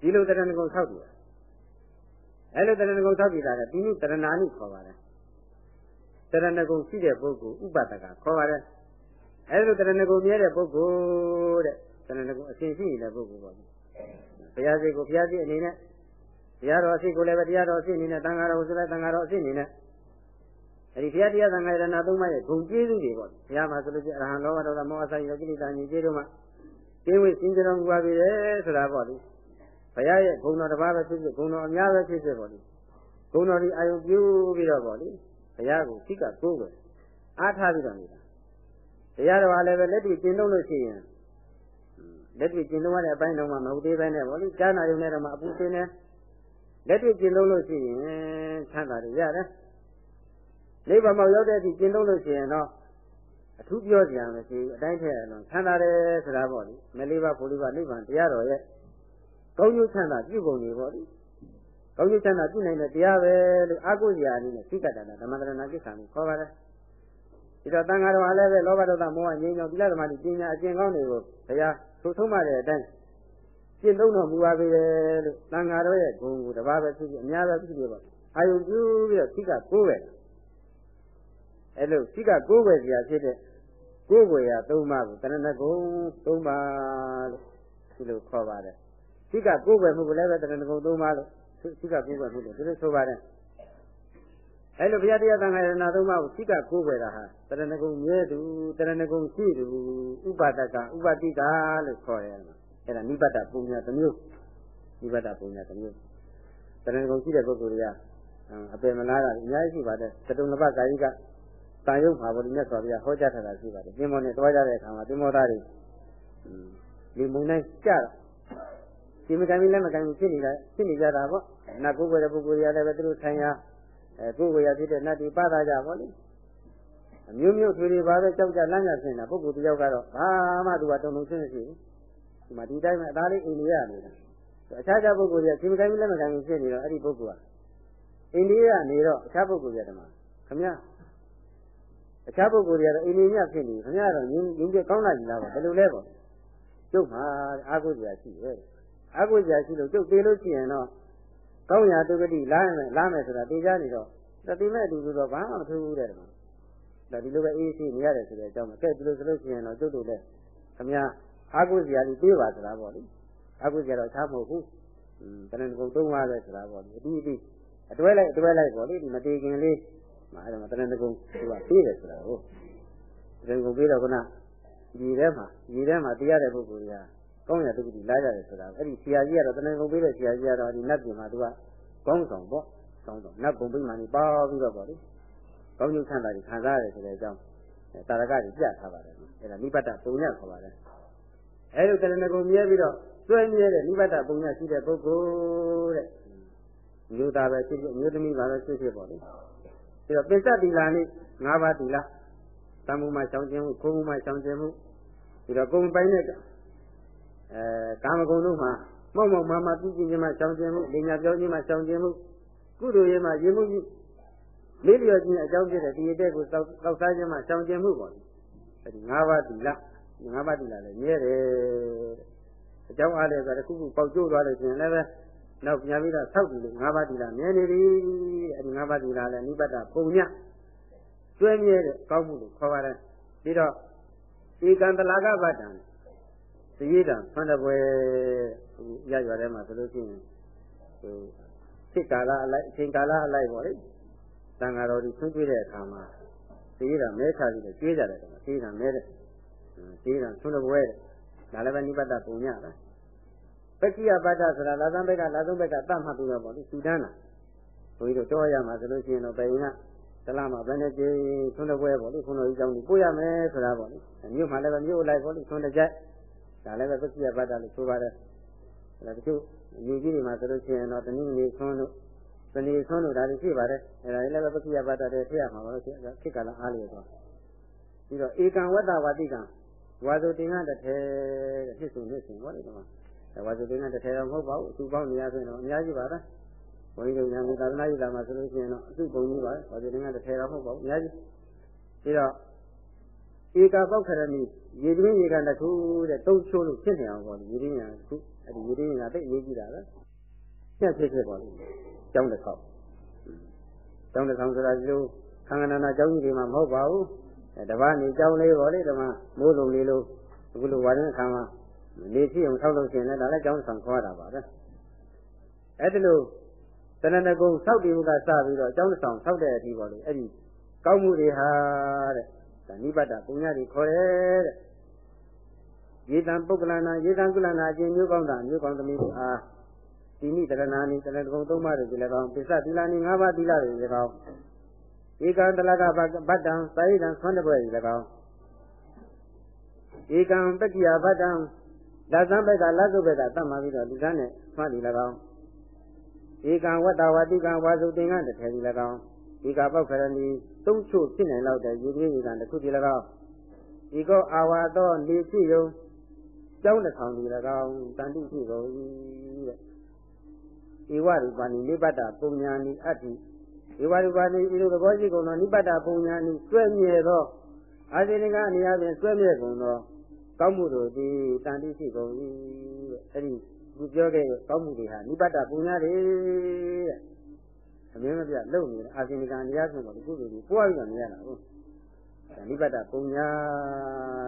ဒီလိုတရဏဂုံဆောက်တယ်အဲလိုတရဏဂုံဆောက်ပြီးတာကဒီနေ့တရဏာနိခေါ်ပါတယ်တရဏဂုံရှိတဲ့ပုဂ္ဂိုလ်ဥပဒကခေါ်ပါတယ်အဲလိုတရဏဂုံမြဲတဲ့ပုဂ္ဂိုလ်တဲ့တရဏဂုံအရှင်ရှိနေတဲ့ပုဂ္ဂိုလ်ပေါ့ဘုရားစိတ်ကိုဘုရားစိတ်အနေနဲ့တရားတော်အစိတ်ကိုလည်းပဲတရားတော်အစိတ်အနေနဲ့တန်ဃာတော်ဆိုတဲ့တန်ဃာတော်အစိတ်အနေနဲ့ အဲဒီဘုရားတရားသံဃာရဏသုံးပါးရဲ့ဂုံကျေးဇူးတွေပေါ့ဘုရားမှာဆိုလို့ရှိရင်အရဟံလောဘဒေါသမောဟဆိုင်ရောကိလေသာညစ်ကြေးတို့မှာကျင်းဝိစင်ကြတော်မူပါပြီလေဆိုတာပေါ့လေဘုရားရဲ့ဂုဏ်တော်တစ်ပါးပဲဖြစ်ဖြစ်ဂုဏ်တော်အများပဲဖြစ်ဖြစ်ပေါ့လေဂုဏ်တော်ဒီအာယုပြုပြီးတော့ပေါ့လေဘုရားကိုသိကကိုးပဲအားထားပြီးတော့နေတာတရားတော်လည်းပဲလက်တွေ့ကျင့်လို့လို့ရှိရင်လက်တွေ့ကျင့်လို့ရတဲ့အပိုင်းတော့မှမဟုတ်သေးပဲနဲ့ပေါ့လေကြားနာရုံနဲ့တော့မှအပူစင်းနေလက်တွေ့ကျင့်လို့လို့ရှိရင်ချမ်းသာတယ်ရတယ် နိဗ္ဗာန်မောက်ရောက်တဲ့အထိကျင့်လို့လို့ရှိရင်တော့အထူးပြောကြရမရှိဘူးအတိုင်းထည့်ရအောင်ချမ်းသာတယ်ဆိုတာပေါ့လေမလေးပါဖို့လေးပါနိဗ္ဗာန်တရားတော်ရဲ့ကောင်းကျိုးချမ်းသာပြုကုန်နေပေါ့လေကောင်းကျိုးချမ်းသာပြုနိုင်တဲ့တရားပဲလို့အာကိုစရာအနေနဲ့သိတတ်တာဓမ္မတရဏကိစ္စကိုခေါ်ပါတယ်ဒီတော့တန်ဃာတော်ကလည်းပဲလောဘဒေါသမောဟငြိမ်းချမ်းသီလသမာဓိပညာအကျင့်ကောင်းတွေကိုဘုရားထိုးဆုံးမတဲ့အတိုင်းကျင့်သုံးတော်မူပါပေတယ်လို့တန်ဃာတော်ရဲ့ဂုဏ်ကိုတပါးပဲဖြစ်ဖြစ်အများပဲဖြစ်ဖြစ်ပါအာယုပြုပြီးတော့သိကကိုးပဲ အဲ့လိုသိကကိုးပဲစရာဖြစ်တဲ့ကိုးွယ်ရာသုံးပါးကိုတဏ္ဍဂုံသုံးပါးလို့ဒီလိုခေါ်ပါတယ်သိကကိုးွယ်မှုကိုလည်းပဲတဏ္ဍဂုံသုံးပါးလို့သိကကိုးွယ်မှုလို့ဒီလိုဆိုပါတယ်အဲလိုဘုရားတရားသံဃာရဏသုံးပါးကိုသိကကိုးွယ်တာဟာတရဏဂုံမြဲသူတရဏဂုံရှိသူဥပဒကဥပတိကလို့ခေါ်ရတယ်အဲ့ဒါနိဗ္ဗတပုံညာတစ်မျိုးနိဗ္ဗတပုံညာတစ်မျိုးတရဏဂုံရှိတဲ့ပုဂ္ဂိုလ်တွေကအပင်မလားတာအများကြီးရှိပါတယ်သတုံလပကာယိက တာယုတ်မှာဗောဒီမြတ်စွာဘုရားဟောကြားထားတာရှိပါတယ်သင်္ဘောနဲ့တွားကြတဲ့အခါမှာသင်္ဘောသားတွေဒီမုန်တိုင်းကြတာဒီမကံမီလက်မကံမီဖြစ်နေတာဖြစ်နေကြတာပေါ့နတ်ကိုယ်ွယ်တဲ့ပုဂ္ဂိုလ်တွေကလည်းပဲသူတို့ဆိုင်ရာအဲကိုယ်ကိုယ်ရဖြစ်တဲ့နတ်တွေပါတာကြပါလိအမျိုးမျိုးထွေတွေပါပဲကြောက်ကြလန့်ကြဆင်းတာပုဂ္ဂိုလ်တစ်ယောက်ကတော့ဘာမှသူကတုံတုံဆင်းမရှိဘူးဒီမှာဒီတိုင်းမှာအသားလေးအိန္ဒိယနေတာအခြားခြားပုဂ္ဂိုလ်တွေကချိန်မကိုင်းလက်မကိုင်းဖြစ်နေတော့အဲ့ဒီပုဂ္ဂိုလ်ကအိန္ဒိယနေတော့အခြားပုဂ္ဂိုလ်တွေကတမခမရ အခြားပုဂ္ဂိုလ်တွေကတော့အိန္ဒိယဖြစ်နေခမရတော့ရင်းရင်းပြကောင်းလာပြီလားပေါ့ဘယ်လိုလဲပေါ့ကျုပ်မှာအာဟုဇရာရှိရဲ့အာဟုဇရာရှိလို့ကျုပ်သေးလို့ရှိရင်တော့ကောင်းရာတုဂတိလာမယ်လာမယ်ဆိုတာသိကြနေတော့တတိမဲ့အတူတူတော့ဘာမှမထူးဘူးတဲ့ကွာဒါဒီလိုပဲအေးရှိနေရတယ်ဆိုတဲ့အကြောင်းပဲကဲဒီလိုဆိုလို့ရှိရင်တော့ကျုပ်တို့လည်းခမညာအာကုဇရာကြီးပြေးပါသလားပေါ့လေအာကုဇရာတော့ချားမဟုတ်ဘူးอืมတဏ္ဍကုံသုံးပါးပဲဆိုတာပေါ့လေအတီးအတီးအတွဲလိုက်အတွဲလိုက်ပေါ့လေဒီမတေခင်လေး မအဲ့ဒါတဏ္ဍကုံသူကပြေးတယ်ဆိုတာဟုတ်တဏ္ဍကုံပြေးတော့ခုနဒီထဲမှာဒီထဲမှာတရားတဲ့ပုဂ္ဂိုလ်ကြီးကောင်းရတုတိလာကြတယ်ဆိုတာအဲ့ဒီဆရာကြီးကတော့တဏ္ဍကုံပေးတဲ့ဆရာကြီးကတော့ဒီနတ်ပြည်မှာသူကကောင်းဆောင်ပေါ့ကောင်းဆောင်နတ်ဘုံပိမှန်ကြီးပါပြီးတော့ပေါ့လေကောင်းကျိုးချမ်းသာတွေခံစားရတယ်ဆိုတဲ့အကြောင်းတာရကကြီးပြထားပါတယ်အဲ့ဒါနိဗ္ဗတပုံညခေါ်ပါတယ်အဲ့လိုတရဏဂုံမြဲပြီးတော့တွဲမြဲတဲ့နိဗ္ဗတပုံညရှိတဲ့ပုဂ္ဂိုလ်တဲ့မျိုးသားပဲဖြစ်ဖြစ်မျိုးသမီးပါပဲဖြစ်ဖြစ်ပေါ့လေ အဲ့တော့ပိဿတိလာနေ့၅ပါးတိလာသံမှုမှရှောင်ခြင်းမှုခိုးမှုမှရှောင်ခြင်းမှုပြီးတော့ဂုံပိုင်းနဲ့အဲကာမဂုဏ်တို့မှာမောက်မောက်မာမာပြုကျင်ခြင်းမှရှောင်ခြင်းမှုလင်ညာပြောခြင်းမှရှောင်ခြင်းမှုကုသိုလ်ရေးမှရင်မှုကြီးလေးလျော်ခြင်းအကြောင်းဖြစ်တဲ့ဒီအတဲ့ကိုတောက်တောက်စားခြင်းမှရှောင်ခြင်းမှုပေါ့အဲဒီ၅ပါးတိလာငါးပါးတိလာလည်းမြဲတယ်အကြောင်းအားလည်းဆိုတခုခုပေါက်ကျိုးသွားလို့ရှိရင်လည်းပဲ နောက်ပြန်ပြီးတော့ဆောက်ပြီးလို့ငါးပါးတိလာမြဲနေပြီအဲဒီငါးပါးတိလာလည်းနိဗ္ဗတပုံညကျွဲမြဲတဲ့ကောင်းမှုလို့ခေါ်ပါတယ်ပြီးတော့ဧကံတလာကဗတ္တံသရေတံဆွမ်းတပွဲရရွာထဲမှာဆိုလို့ရှိရင်ဟိုစိတ်ကာလအလိုက်အချိန်ကာလအလိုက်ပေါ့လေတန်ဃာတော်ဒီဆွန့်တွေ့တဲ့အခါမှာသရေတံမဲခါပြီးတော့ကျွေးကြတယ်ကွာသရေတံမဲတဲ့သေးတာဆွန်းပွဲတဲ့ဒါလည်းပဲနိဗ္ဗတပုံညတာ ပက္ခိယပါဒဆိုတာလာသံဘက်ကလာသုံးဘက်ကတတ်မှတ်ပြီးတော့ပေါ့ဒီစူတန်းတာဘုန်းကြီးတို့တောရမှာဆိုလို့ရှိရင်တော့ဘယ်ရင်ကတလားမှာဘယ်နဲ့ကြည်ဆွန်းပွဲပေါ့လေခုနကကြောင်းကြီးပို့ရမယ်ဆိုတာပေါ့လေမြို့မှာလည်းပဲမြို့လိုက်ပေါ့လေဆွန်းတဲ့ကြိုက်ဒါလည်းပဲပက္ခိယပါဒလို့ဆိုပါတယ်အဲဒါတချို့ယူကြီးတွေမှာဆိုလို့ရှိရင်တော့တနည်းနည်းဆွန်းလို့တနည်းဆွန်းလို့ဒါတွေရှိပါတယ်အဲဒါလည်းပဲပက္ခိယပါဒတွေထည့်ရမှာပါလို့ခေတ်ကလာအားလျော်တော့ပြီးတော့ဧကံဝတ္တဝတိကံဝါစုတင်ကတစ်ထဲတဲ့ဖြစ်စုဖြစ်စုဟောတယ်ဒီမှာ ဝါစုတင်ကတစ်ထဲတော့မဟုတ်ပါဘူးအစုပေါင်းနေရဆိုရင်တော့အများကြီးပါပဲဘုန်းကြီးတို့ညာမသာသနာ့ရေးလာမှာဆိုလို့ရှိရင်တော့အစုပုံကြီးပါဝါစုတင်ကတစ်ထဲတော့မဟုတ်ပါဘူးအများကြီးပြီးတော့ဧကပောက်ခရဏီရေတွင်းရေကန်တစ်ခုတဲ့တုံးချိုးလို့ဖြစ်နေအောင်ပေါ့ရေတွင်းညာတစ်ခုအဲ့ဒီရေတွင်းညာတိတ်ရေးကြည့်တာပဲပြတ်ဖြစ်ဖြစ်ပေါ့လေကျောင်းတစ်ခေါက်ကျောင်းတစ်ခေါက်ဆိုတာဒီလိုခသံဃာနာကျောင်းကြီးတွေမှာမဟုတ်ပါဘူးတပားနေကျောင်းလေးပေါ့လေဓမ္မမိုးလုံးလေးလို့အခုလိုဝါရင်အခါမှာ နေရှိအောင်ဆောက်လို့ရှိရင်လည်းဒါလည်းကျောင်းဆောင်ခေါ်တာပါပဲအဲ့ဒီလိုတဏ္ဍကုံဆောက်တည်မှုကစပြီးတော့ကျောင်းဆောင်ဆောက်တဲ့အထိပေါ့လေအဲ့ဒီကောင်းမှုတွေဟာတဲ့ဒါနိဗ္ဗာန်ပုံညာတွေခေါ်တယ်တဲ့ယေတံပုဂ္ဂလနာယေတံကုလနာအကျဉ်းမျိုးကောင်းတာမျိုးကောင်းသမီးတို့အားဒီနိတရဏာနိတရဏကုံသုံးပါးတွေဒီလည်းကောင်းပစ္စသီလာနိ၅ပါးသီလတွေလည်းကောင်းဧကံတလကဗတ္တံသာယိတံဆွမ်းတပွဲတွေလည်းကောင်းဧကံပက္ခိယဗတ္တံ လက်သံဘက်ကလက်စုပ်ဘက်ကတတ်မှပြီးတော့ဒီကန်းနဲ့ဆွမ်းတယ်လည်းကောင်းဧကံဝတ္တဝတိကံဝါစုတင်ကတထဲဒီလည်းကောင်းဧကပောက်ခရဏီသုံးချို့ဖြစ်နိုင်လောက်တဲ့ရေကြီးရေကံတစ်ခုဒီလည်းကောင်းဧကောအာဝါသောနေဖြစ်ယုံကျောင်းတစ်ဆောင်ဒီလည်းကောင်းတန်တိဖြစ်ကုန်တဲ့ဧဝရူပာနိနိဗ္ဗတပုံညာနိအတ္တိဧဝရူပာနိဤလိုသဘောရှိကုန်သောနိဗ္ဗတပုံညာနိစွဲမြဲသောအာဇိနိကအနေအချင်းစွဲမြဲကုန်သော ကောင်းမှုတို့သည်တန်တိရှိကုန်၏တဲ့အဲဒီသူပြောခဲ့တဲ့ကောင်းမှုတွေဟာနိဗ္ဗတပုံညာတွေတဲ့အမြဲမပြတ်လုံနေတဲ့အာဇိနိကအနေအချင်းပေါ့ဒီကုသိုလ်ကြီးပွားပြီးတော့နေရတာဟုတ်ဒါနိဗ္ဗတပုံညာ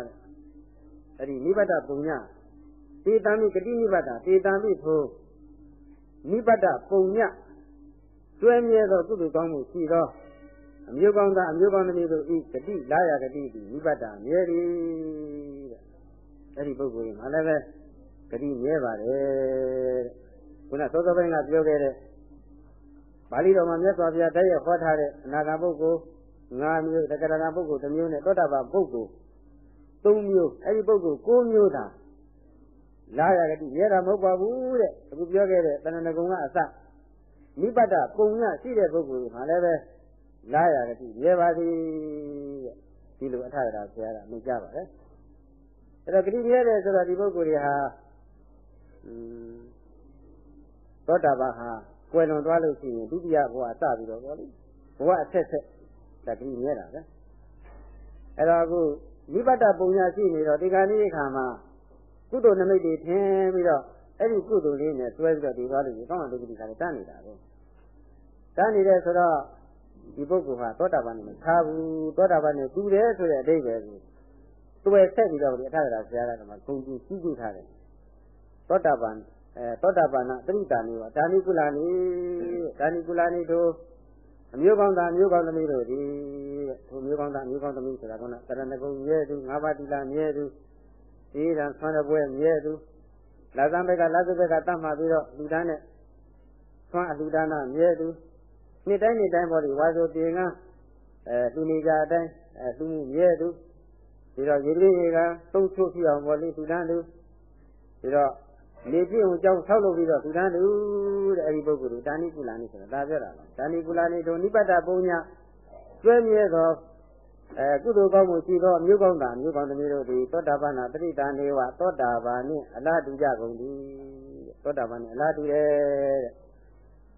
တဲ့အဲဒီနိဗ္ဗတပုံညာတေတံမိဂတိနိဗ္ဗတတေတံမိထိုနိဗ္ဗတပုံညာတွဲမြဲသောကုသိုလ်ကောင်းမှုရှိသောအမျိုးကောင်းသားအမျိုးကောင်းသမီးတို့ဤဂတိလာရဂတိဒီနိဗ္ဗတမြဲသည်တဲ့ အဲ့ဒီပုဂ္ဂိုလ်မှာလည်းပဲဂတိမြဲပါတယ်ခုနသောသောပိုင်းကပြောခဲ့တဲ့ပါဠိတော်မှာမြတ်စွာဘုရားတည်းရဟောထားတဲ့အနာဂတ်ပုဂ္ဂိုလ်၅မျိုးတက္ကရာပုဂ္ဂိုလ်တစ်မျိုးနဲ့သောတာပန်ပုဂ္ဂိုလ်၃မျိုးအဲ့ဒီပုဂ္ဂိုလ်၉မျိုးသာလာရဂတိရဲတာမဟုတ်ပါဘူးတဲ့အခုပြောခဲ့တဲ့တဏ္ဍကုံကအစနိပတ္တပုံညရှိတဲ့ပုဂ္ဂိုလ်မှာလည်းပဲလာရဂတိရဲပါသည်တဲ့ဒီလိုအထရာဆရာကမြင်ကြပါလေ အဲ့တော့ဂတိရဲတယ်ဆိုတော့ဒီပုဂ္ဂိုလ်တွေဟာอืมသောတာပန်ဟာကွယ်လွန်သွားလို့ရှိရင်ဒုတိယဘဝစပြီးတော့ဗောလေဘဝအဆက်ဆက်ဒါဂတိရဲတာပဲအဲ့တော့အခုနိပတ္တပုံညရှိနေတော့ဒီကနေ့အခါမှာကုသိုလ်နမိတ်တွေထင်ပြီးတော့အဲ့ဒီကုသိုလ်လေးနဲ့တွဲပြီးတော့ဒီသွားလို့ဒီကောင်းတဲ့ဒုက္ခတိကလည်းတန်းနေတာပဲတန်းနေတယ်ဆိုတော့ဒီပုဂ္ဂိုလ်ဟာသောတာပန်နဲ့မထားဘူးသောတာပန်နဲ့တူတယ်ဆိုတဲ့အဓိပ္ပာယ်ကို တွယ်ဆက်ပြီးတော့ဒီအထက်ကရာဆရာကမှဂုံကြည့်ကြည့်ကြည့်ထားတယ်သောတာပန်အဲသောတာပန်သတိတာနေပါဒါနိကုလာနိဒါနိကုလာနိတို့အမျိုးကောင်းသားအမျိုးကောင်းသမီးတို့ဒီထိုမျိုးကောင်းသားအမျိုးကောင်းသမီးဆိုတာကကရဏဂုံရဲသူငါးပါးတိလာမြဲသူဒီရန်ဆွမ်းတဲ့ပွဲမြဲသူလာသံဘက်ကလာသုဘက်ကတတ်မှပြီးတော့လူတန်းနဲ့ဆွမ်းအလူဒါနမြဲသူနှစ်တိုင်းနှစ်တိုင်းပေါ်ဒီဝါဆိုပြေကအဲသူနေကြအတိုင်းအဲသူမှုမြဲသူ ဒီတော့ရေလေးရေကသုံးချို့ဖြစ်အောင်ပေါ်လေးသူတန်းသူဒီတော့နေပြည့်အောင်ကြောင်းဆောက်လုပ်ပြီးတော့သူတန်းသူတဲ့အဲဒီပုဂ္ဂိုလ်ဒါနိကုလာနိဆိုတာဒါပြောတာလားဒါနိကုလာနိတို့နိပတ္တပုံညာကျွဲမြဲသောအဲကုသိုလ်ကောင်းမှုရှိသောမြို့ကောင်းတာမြို့ကောင်းသမီးတို့သည်သောတာပန်နာပရိဒါနေဝသောတာပန်နှင့်အလားတူကြကုန်သည်သောတာပန်နှင့်အလားတူတယ်တဲ့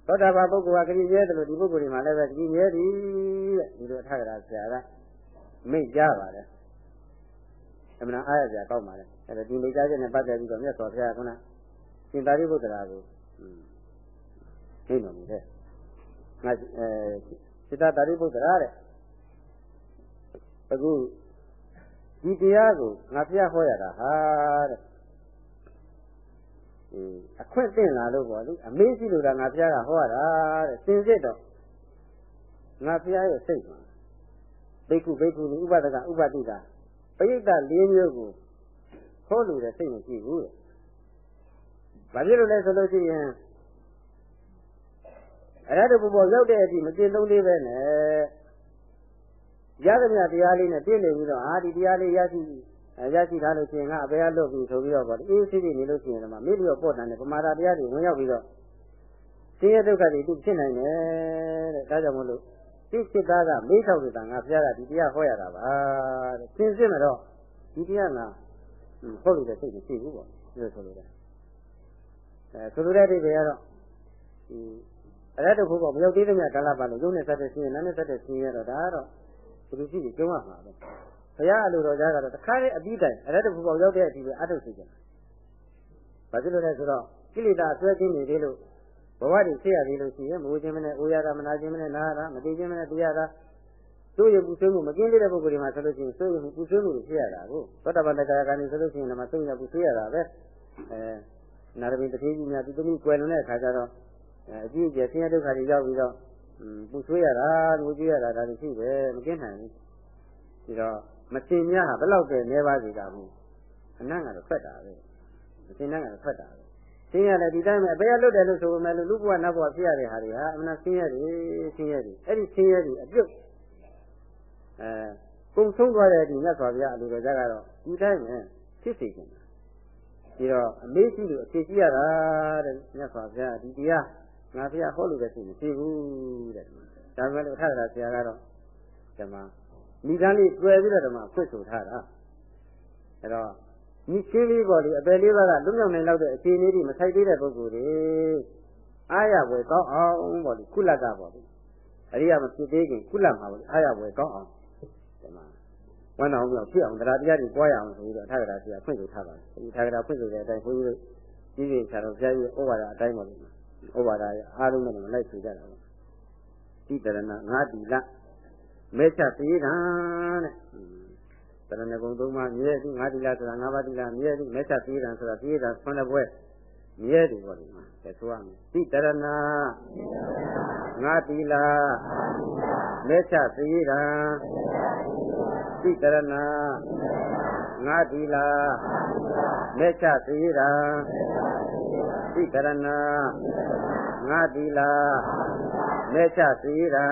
သောတာပန်ပုဂ္ဂိုလ်ကကြည်ရဲတယ်လို့ဒီပုဂ္ဂိုလ်ဒီမှာလည်းပဲကြည်ရဲသည်တဲ့ဒီလိုအထက်ကရာဆရာကမိတ်ကြပါတယ် အမှန်အားရစရာကောင်းပါလေအဲ့ဒါဒီမိတ်ကြခြင်းနဲ့ပတ်သက်ပြီးတော့မြတ်စွာဘုရားကကရှင်သာရိပုတ္တရာကိုသိတော်မူတဲ့ငါအဲစိတ္တသာရိပုတ္တရာတဲ့အခုဒီတရားကိုငါဖျားဟောရတာဟာတဲ့အခွင့်တင်လာလို့ပေါ့လေအမေးရှိလို့ဒါငါဖျားကဟောရတာတဲ့စင်စစ်တော့ငါဖျားရဲ့စိတ်မှာဘိက္ခုဘိက္ခုဥပဒကဥပတိတာ ပရိသတ်၄မျိုးကိုဟောလို့တဲ့စိတ်မရှိဘူးတဲ့ဘာဖြစ်လို့လဲဆိုလို့ရှိရင်အဲ့ဒါတဘူပေါ်ရောက်တဲ့အထိမကျင့်သုံးလေးပဲနဲ့ရသမျှတရားလေးနဲ့ပြည့်နေပြီးတော့အာဒီတရားလေးရရှိရရှိထားလို့ရှိရင်ငါအပေရလွတ်ပြီဆိုပြီးတော့ဗောအေးစိစိနေလို့ရှိရင်တော့မိလျော့ပေါ့တန်တဲ့ပမာဒတရားတွေဝင်ရောက်ပြီးတော့ဆင်းရဲဒုက္ခတွေသူဖြစ်နိုင်တယ်တဲ့ဒါကြောင့်မလို့ ဒီစိတ်သားကမေးထောက်နေတာငါဖျားတာဒီတရားဟောရတာပါတဲ့သင်စစ်မတော့ဒီတရားကဟုတ်လို့တဲ့စိတ်မရှိဘူးပေါ့ဒီလိုဆိုလို့အဲဆိုလိုတဲ့အိဗေကတော့ဒီအရတ္တဖို့ပေါ့မရောက်သေးတဲ့မြတ်ကာလပါလို့ရုံးနဲ့ဆက်တဲ့ဆင်းရဲနာနဲ့ဆက်တဲ့ဆင်းရဲတော့ဒါကတော့ဘယ်လိုရှိကြုံရမှာပဲဘုရားအလိုတော်ကြားကတော့တခါတည်းအပြီးတိုင်အရတ္တဖို့ပေါ့ရောက်တဲ့အထိပဲအထုတ်စီကြတယ်ဘာဖြစ်လို့လဲဆိုတော့ကိလေသာဆွဲခြင်းနေသေးလို့ ဘဝတည်ဖြစ်ရသေးလို့ရှိရင်မဝခြင်းမနဲ့အိုရတာမနာခြင်းမနဲ့နာရတာမသိခြင်းမနဲ့သိရတာစိုးရပူဆွေးမှုမကင်းသေးတဲ့ပုဂ္ဂိုလ်တွေမှာဆိုလို့ရှိရင်စိုးရမှုပူဆွေးမှုတွေဖြစ်ရတာကိုသောတာပန်တရားကနေဆိုလို့ရှိရင်လည်းမစိုးရပူဆွေးရတာပဲအဲနာရမီတတိကြီးများသူသမီးကွယ်လွန်တဲ့အခါကျတော့အကြည့်အကျဆင်းရဲဒုက္ခတွေရောက်ပြီးတော့ပူဆွေးရတာငိုကြွေးရတာဒါတွေရှိပဲမကင်းနိုင်ဘူးဒီတော့မစင်များဟာဘယ်လောက်ပဲနေပါစေတာဘူးအနံ့ကတော့ဖက်တာပဲမစင်တဲ့ကတော့ဖက်တာပဲ ဆင်းရဲတယ်ဒီတိုင်းပဲအပေရလွတ်တယ်လို့ဆိုပေမဲ့လူဘဝနတ်ဘဝဖြစ်ရတဲ့ဟာတွေဟာအမှန်ဆင်းရဲတယ်ဆင်းရဲတယ်အဲ့ဒီဆင်းရဲတယ်အပြုတ်အဲပုံဆုံးသွားတဲ့ဒီမြတ်စွာဘုရားအလိုတော်ကြကတော့ဒီတိုင်းပဲဖြစ်စေခြင်းဒီတော့အမေးရှိလို့အဖြေရှိရတာတဲ့မြတ်စွာဘုရားဒီတရားငါဘုရားဟောလို့တဲ့ရှိမရှိဘူးတဲ့ဒါမှလည်းထထဆရာကတော့ဓမ္မမိသားလေးတွေ့ပြီးတော့ဓမ္မဖွင့်ဆိုထားတာအဲ့တော့ ဒီရှင်းလေးပေါ်လေအပယ်လေးပါးကလွတ်မြောက်နိုင်လောက်တဲ့အခြေအနေတွေမဆိုင်သေးတဲ့ပုဂ္ဂိုလ်တွေအားရပွဲကောင်းအောင်ပေါ့လေကုလကပေါ့လေအရိယာမဖြစ်သေးခင်ကုလမှာပေါ့လေအားရပွဲကောင်းအောင်ဒီမှာဝမ်းတော်မြောက်ဖြစ်အောင်တရားတရားတွေပွားရအောင်ဆိုပြီးတော့ထာဂရာဆရာဖွင့်ဆိုထားပါတယ်ဒီထာဂရာဖွင့်ဆိုတဲ့အတိုင်းဘုန်းကြီးတို့ကြီးကြီးဆရာတော်ဘုရားကြီးဩဝါဒအတိုင်းပေါ့လေဩဝါဒအားလုံးနဲ့လိုက်ဆိုကြတာပေါ့တိတရဏငါတိလမဲချသေးတာတဲ့တ ရဏဂုံသုံးပါးမြဲသည့်ငါတိလဆိုတာငါးပါးတိလမြဲသည့်မဲချသေးတာဆိုတာသေးတာဆွမ်းတဲ့ဘွဲမြဲတယ်ပေါ့ဒီမှာကဲဆိုရမယ်တိတရဏငါတိလမဲချသေးတာတိတရဏငါတိလမဲချသေးတာတိတရဏငါတိလမဲချသေးတာ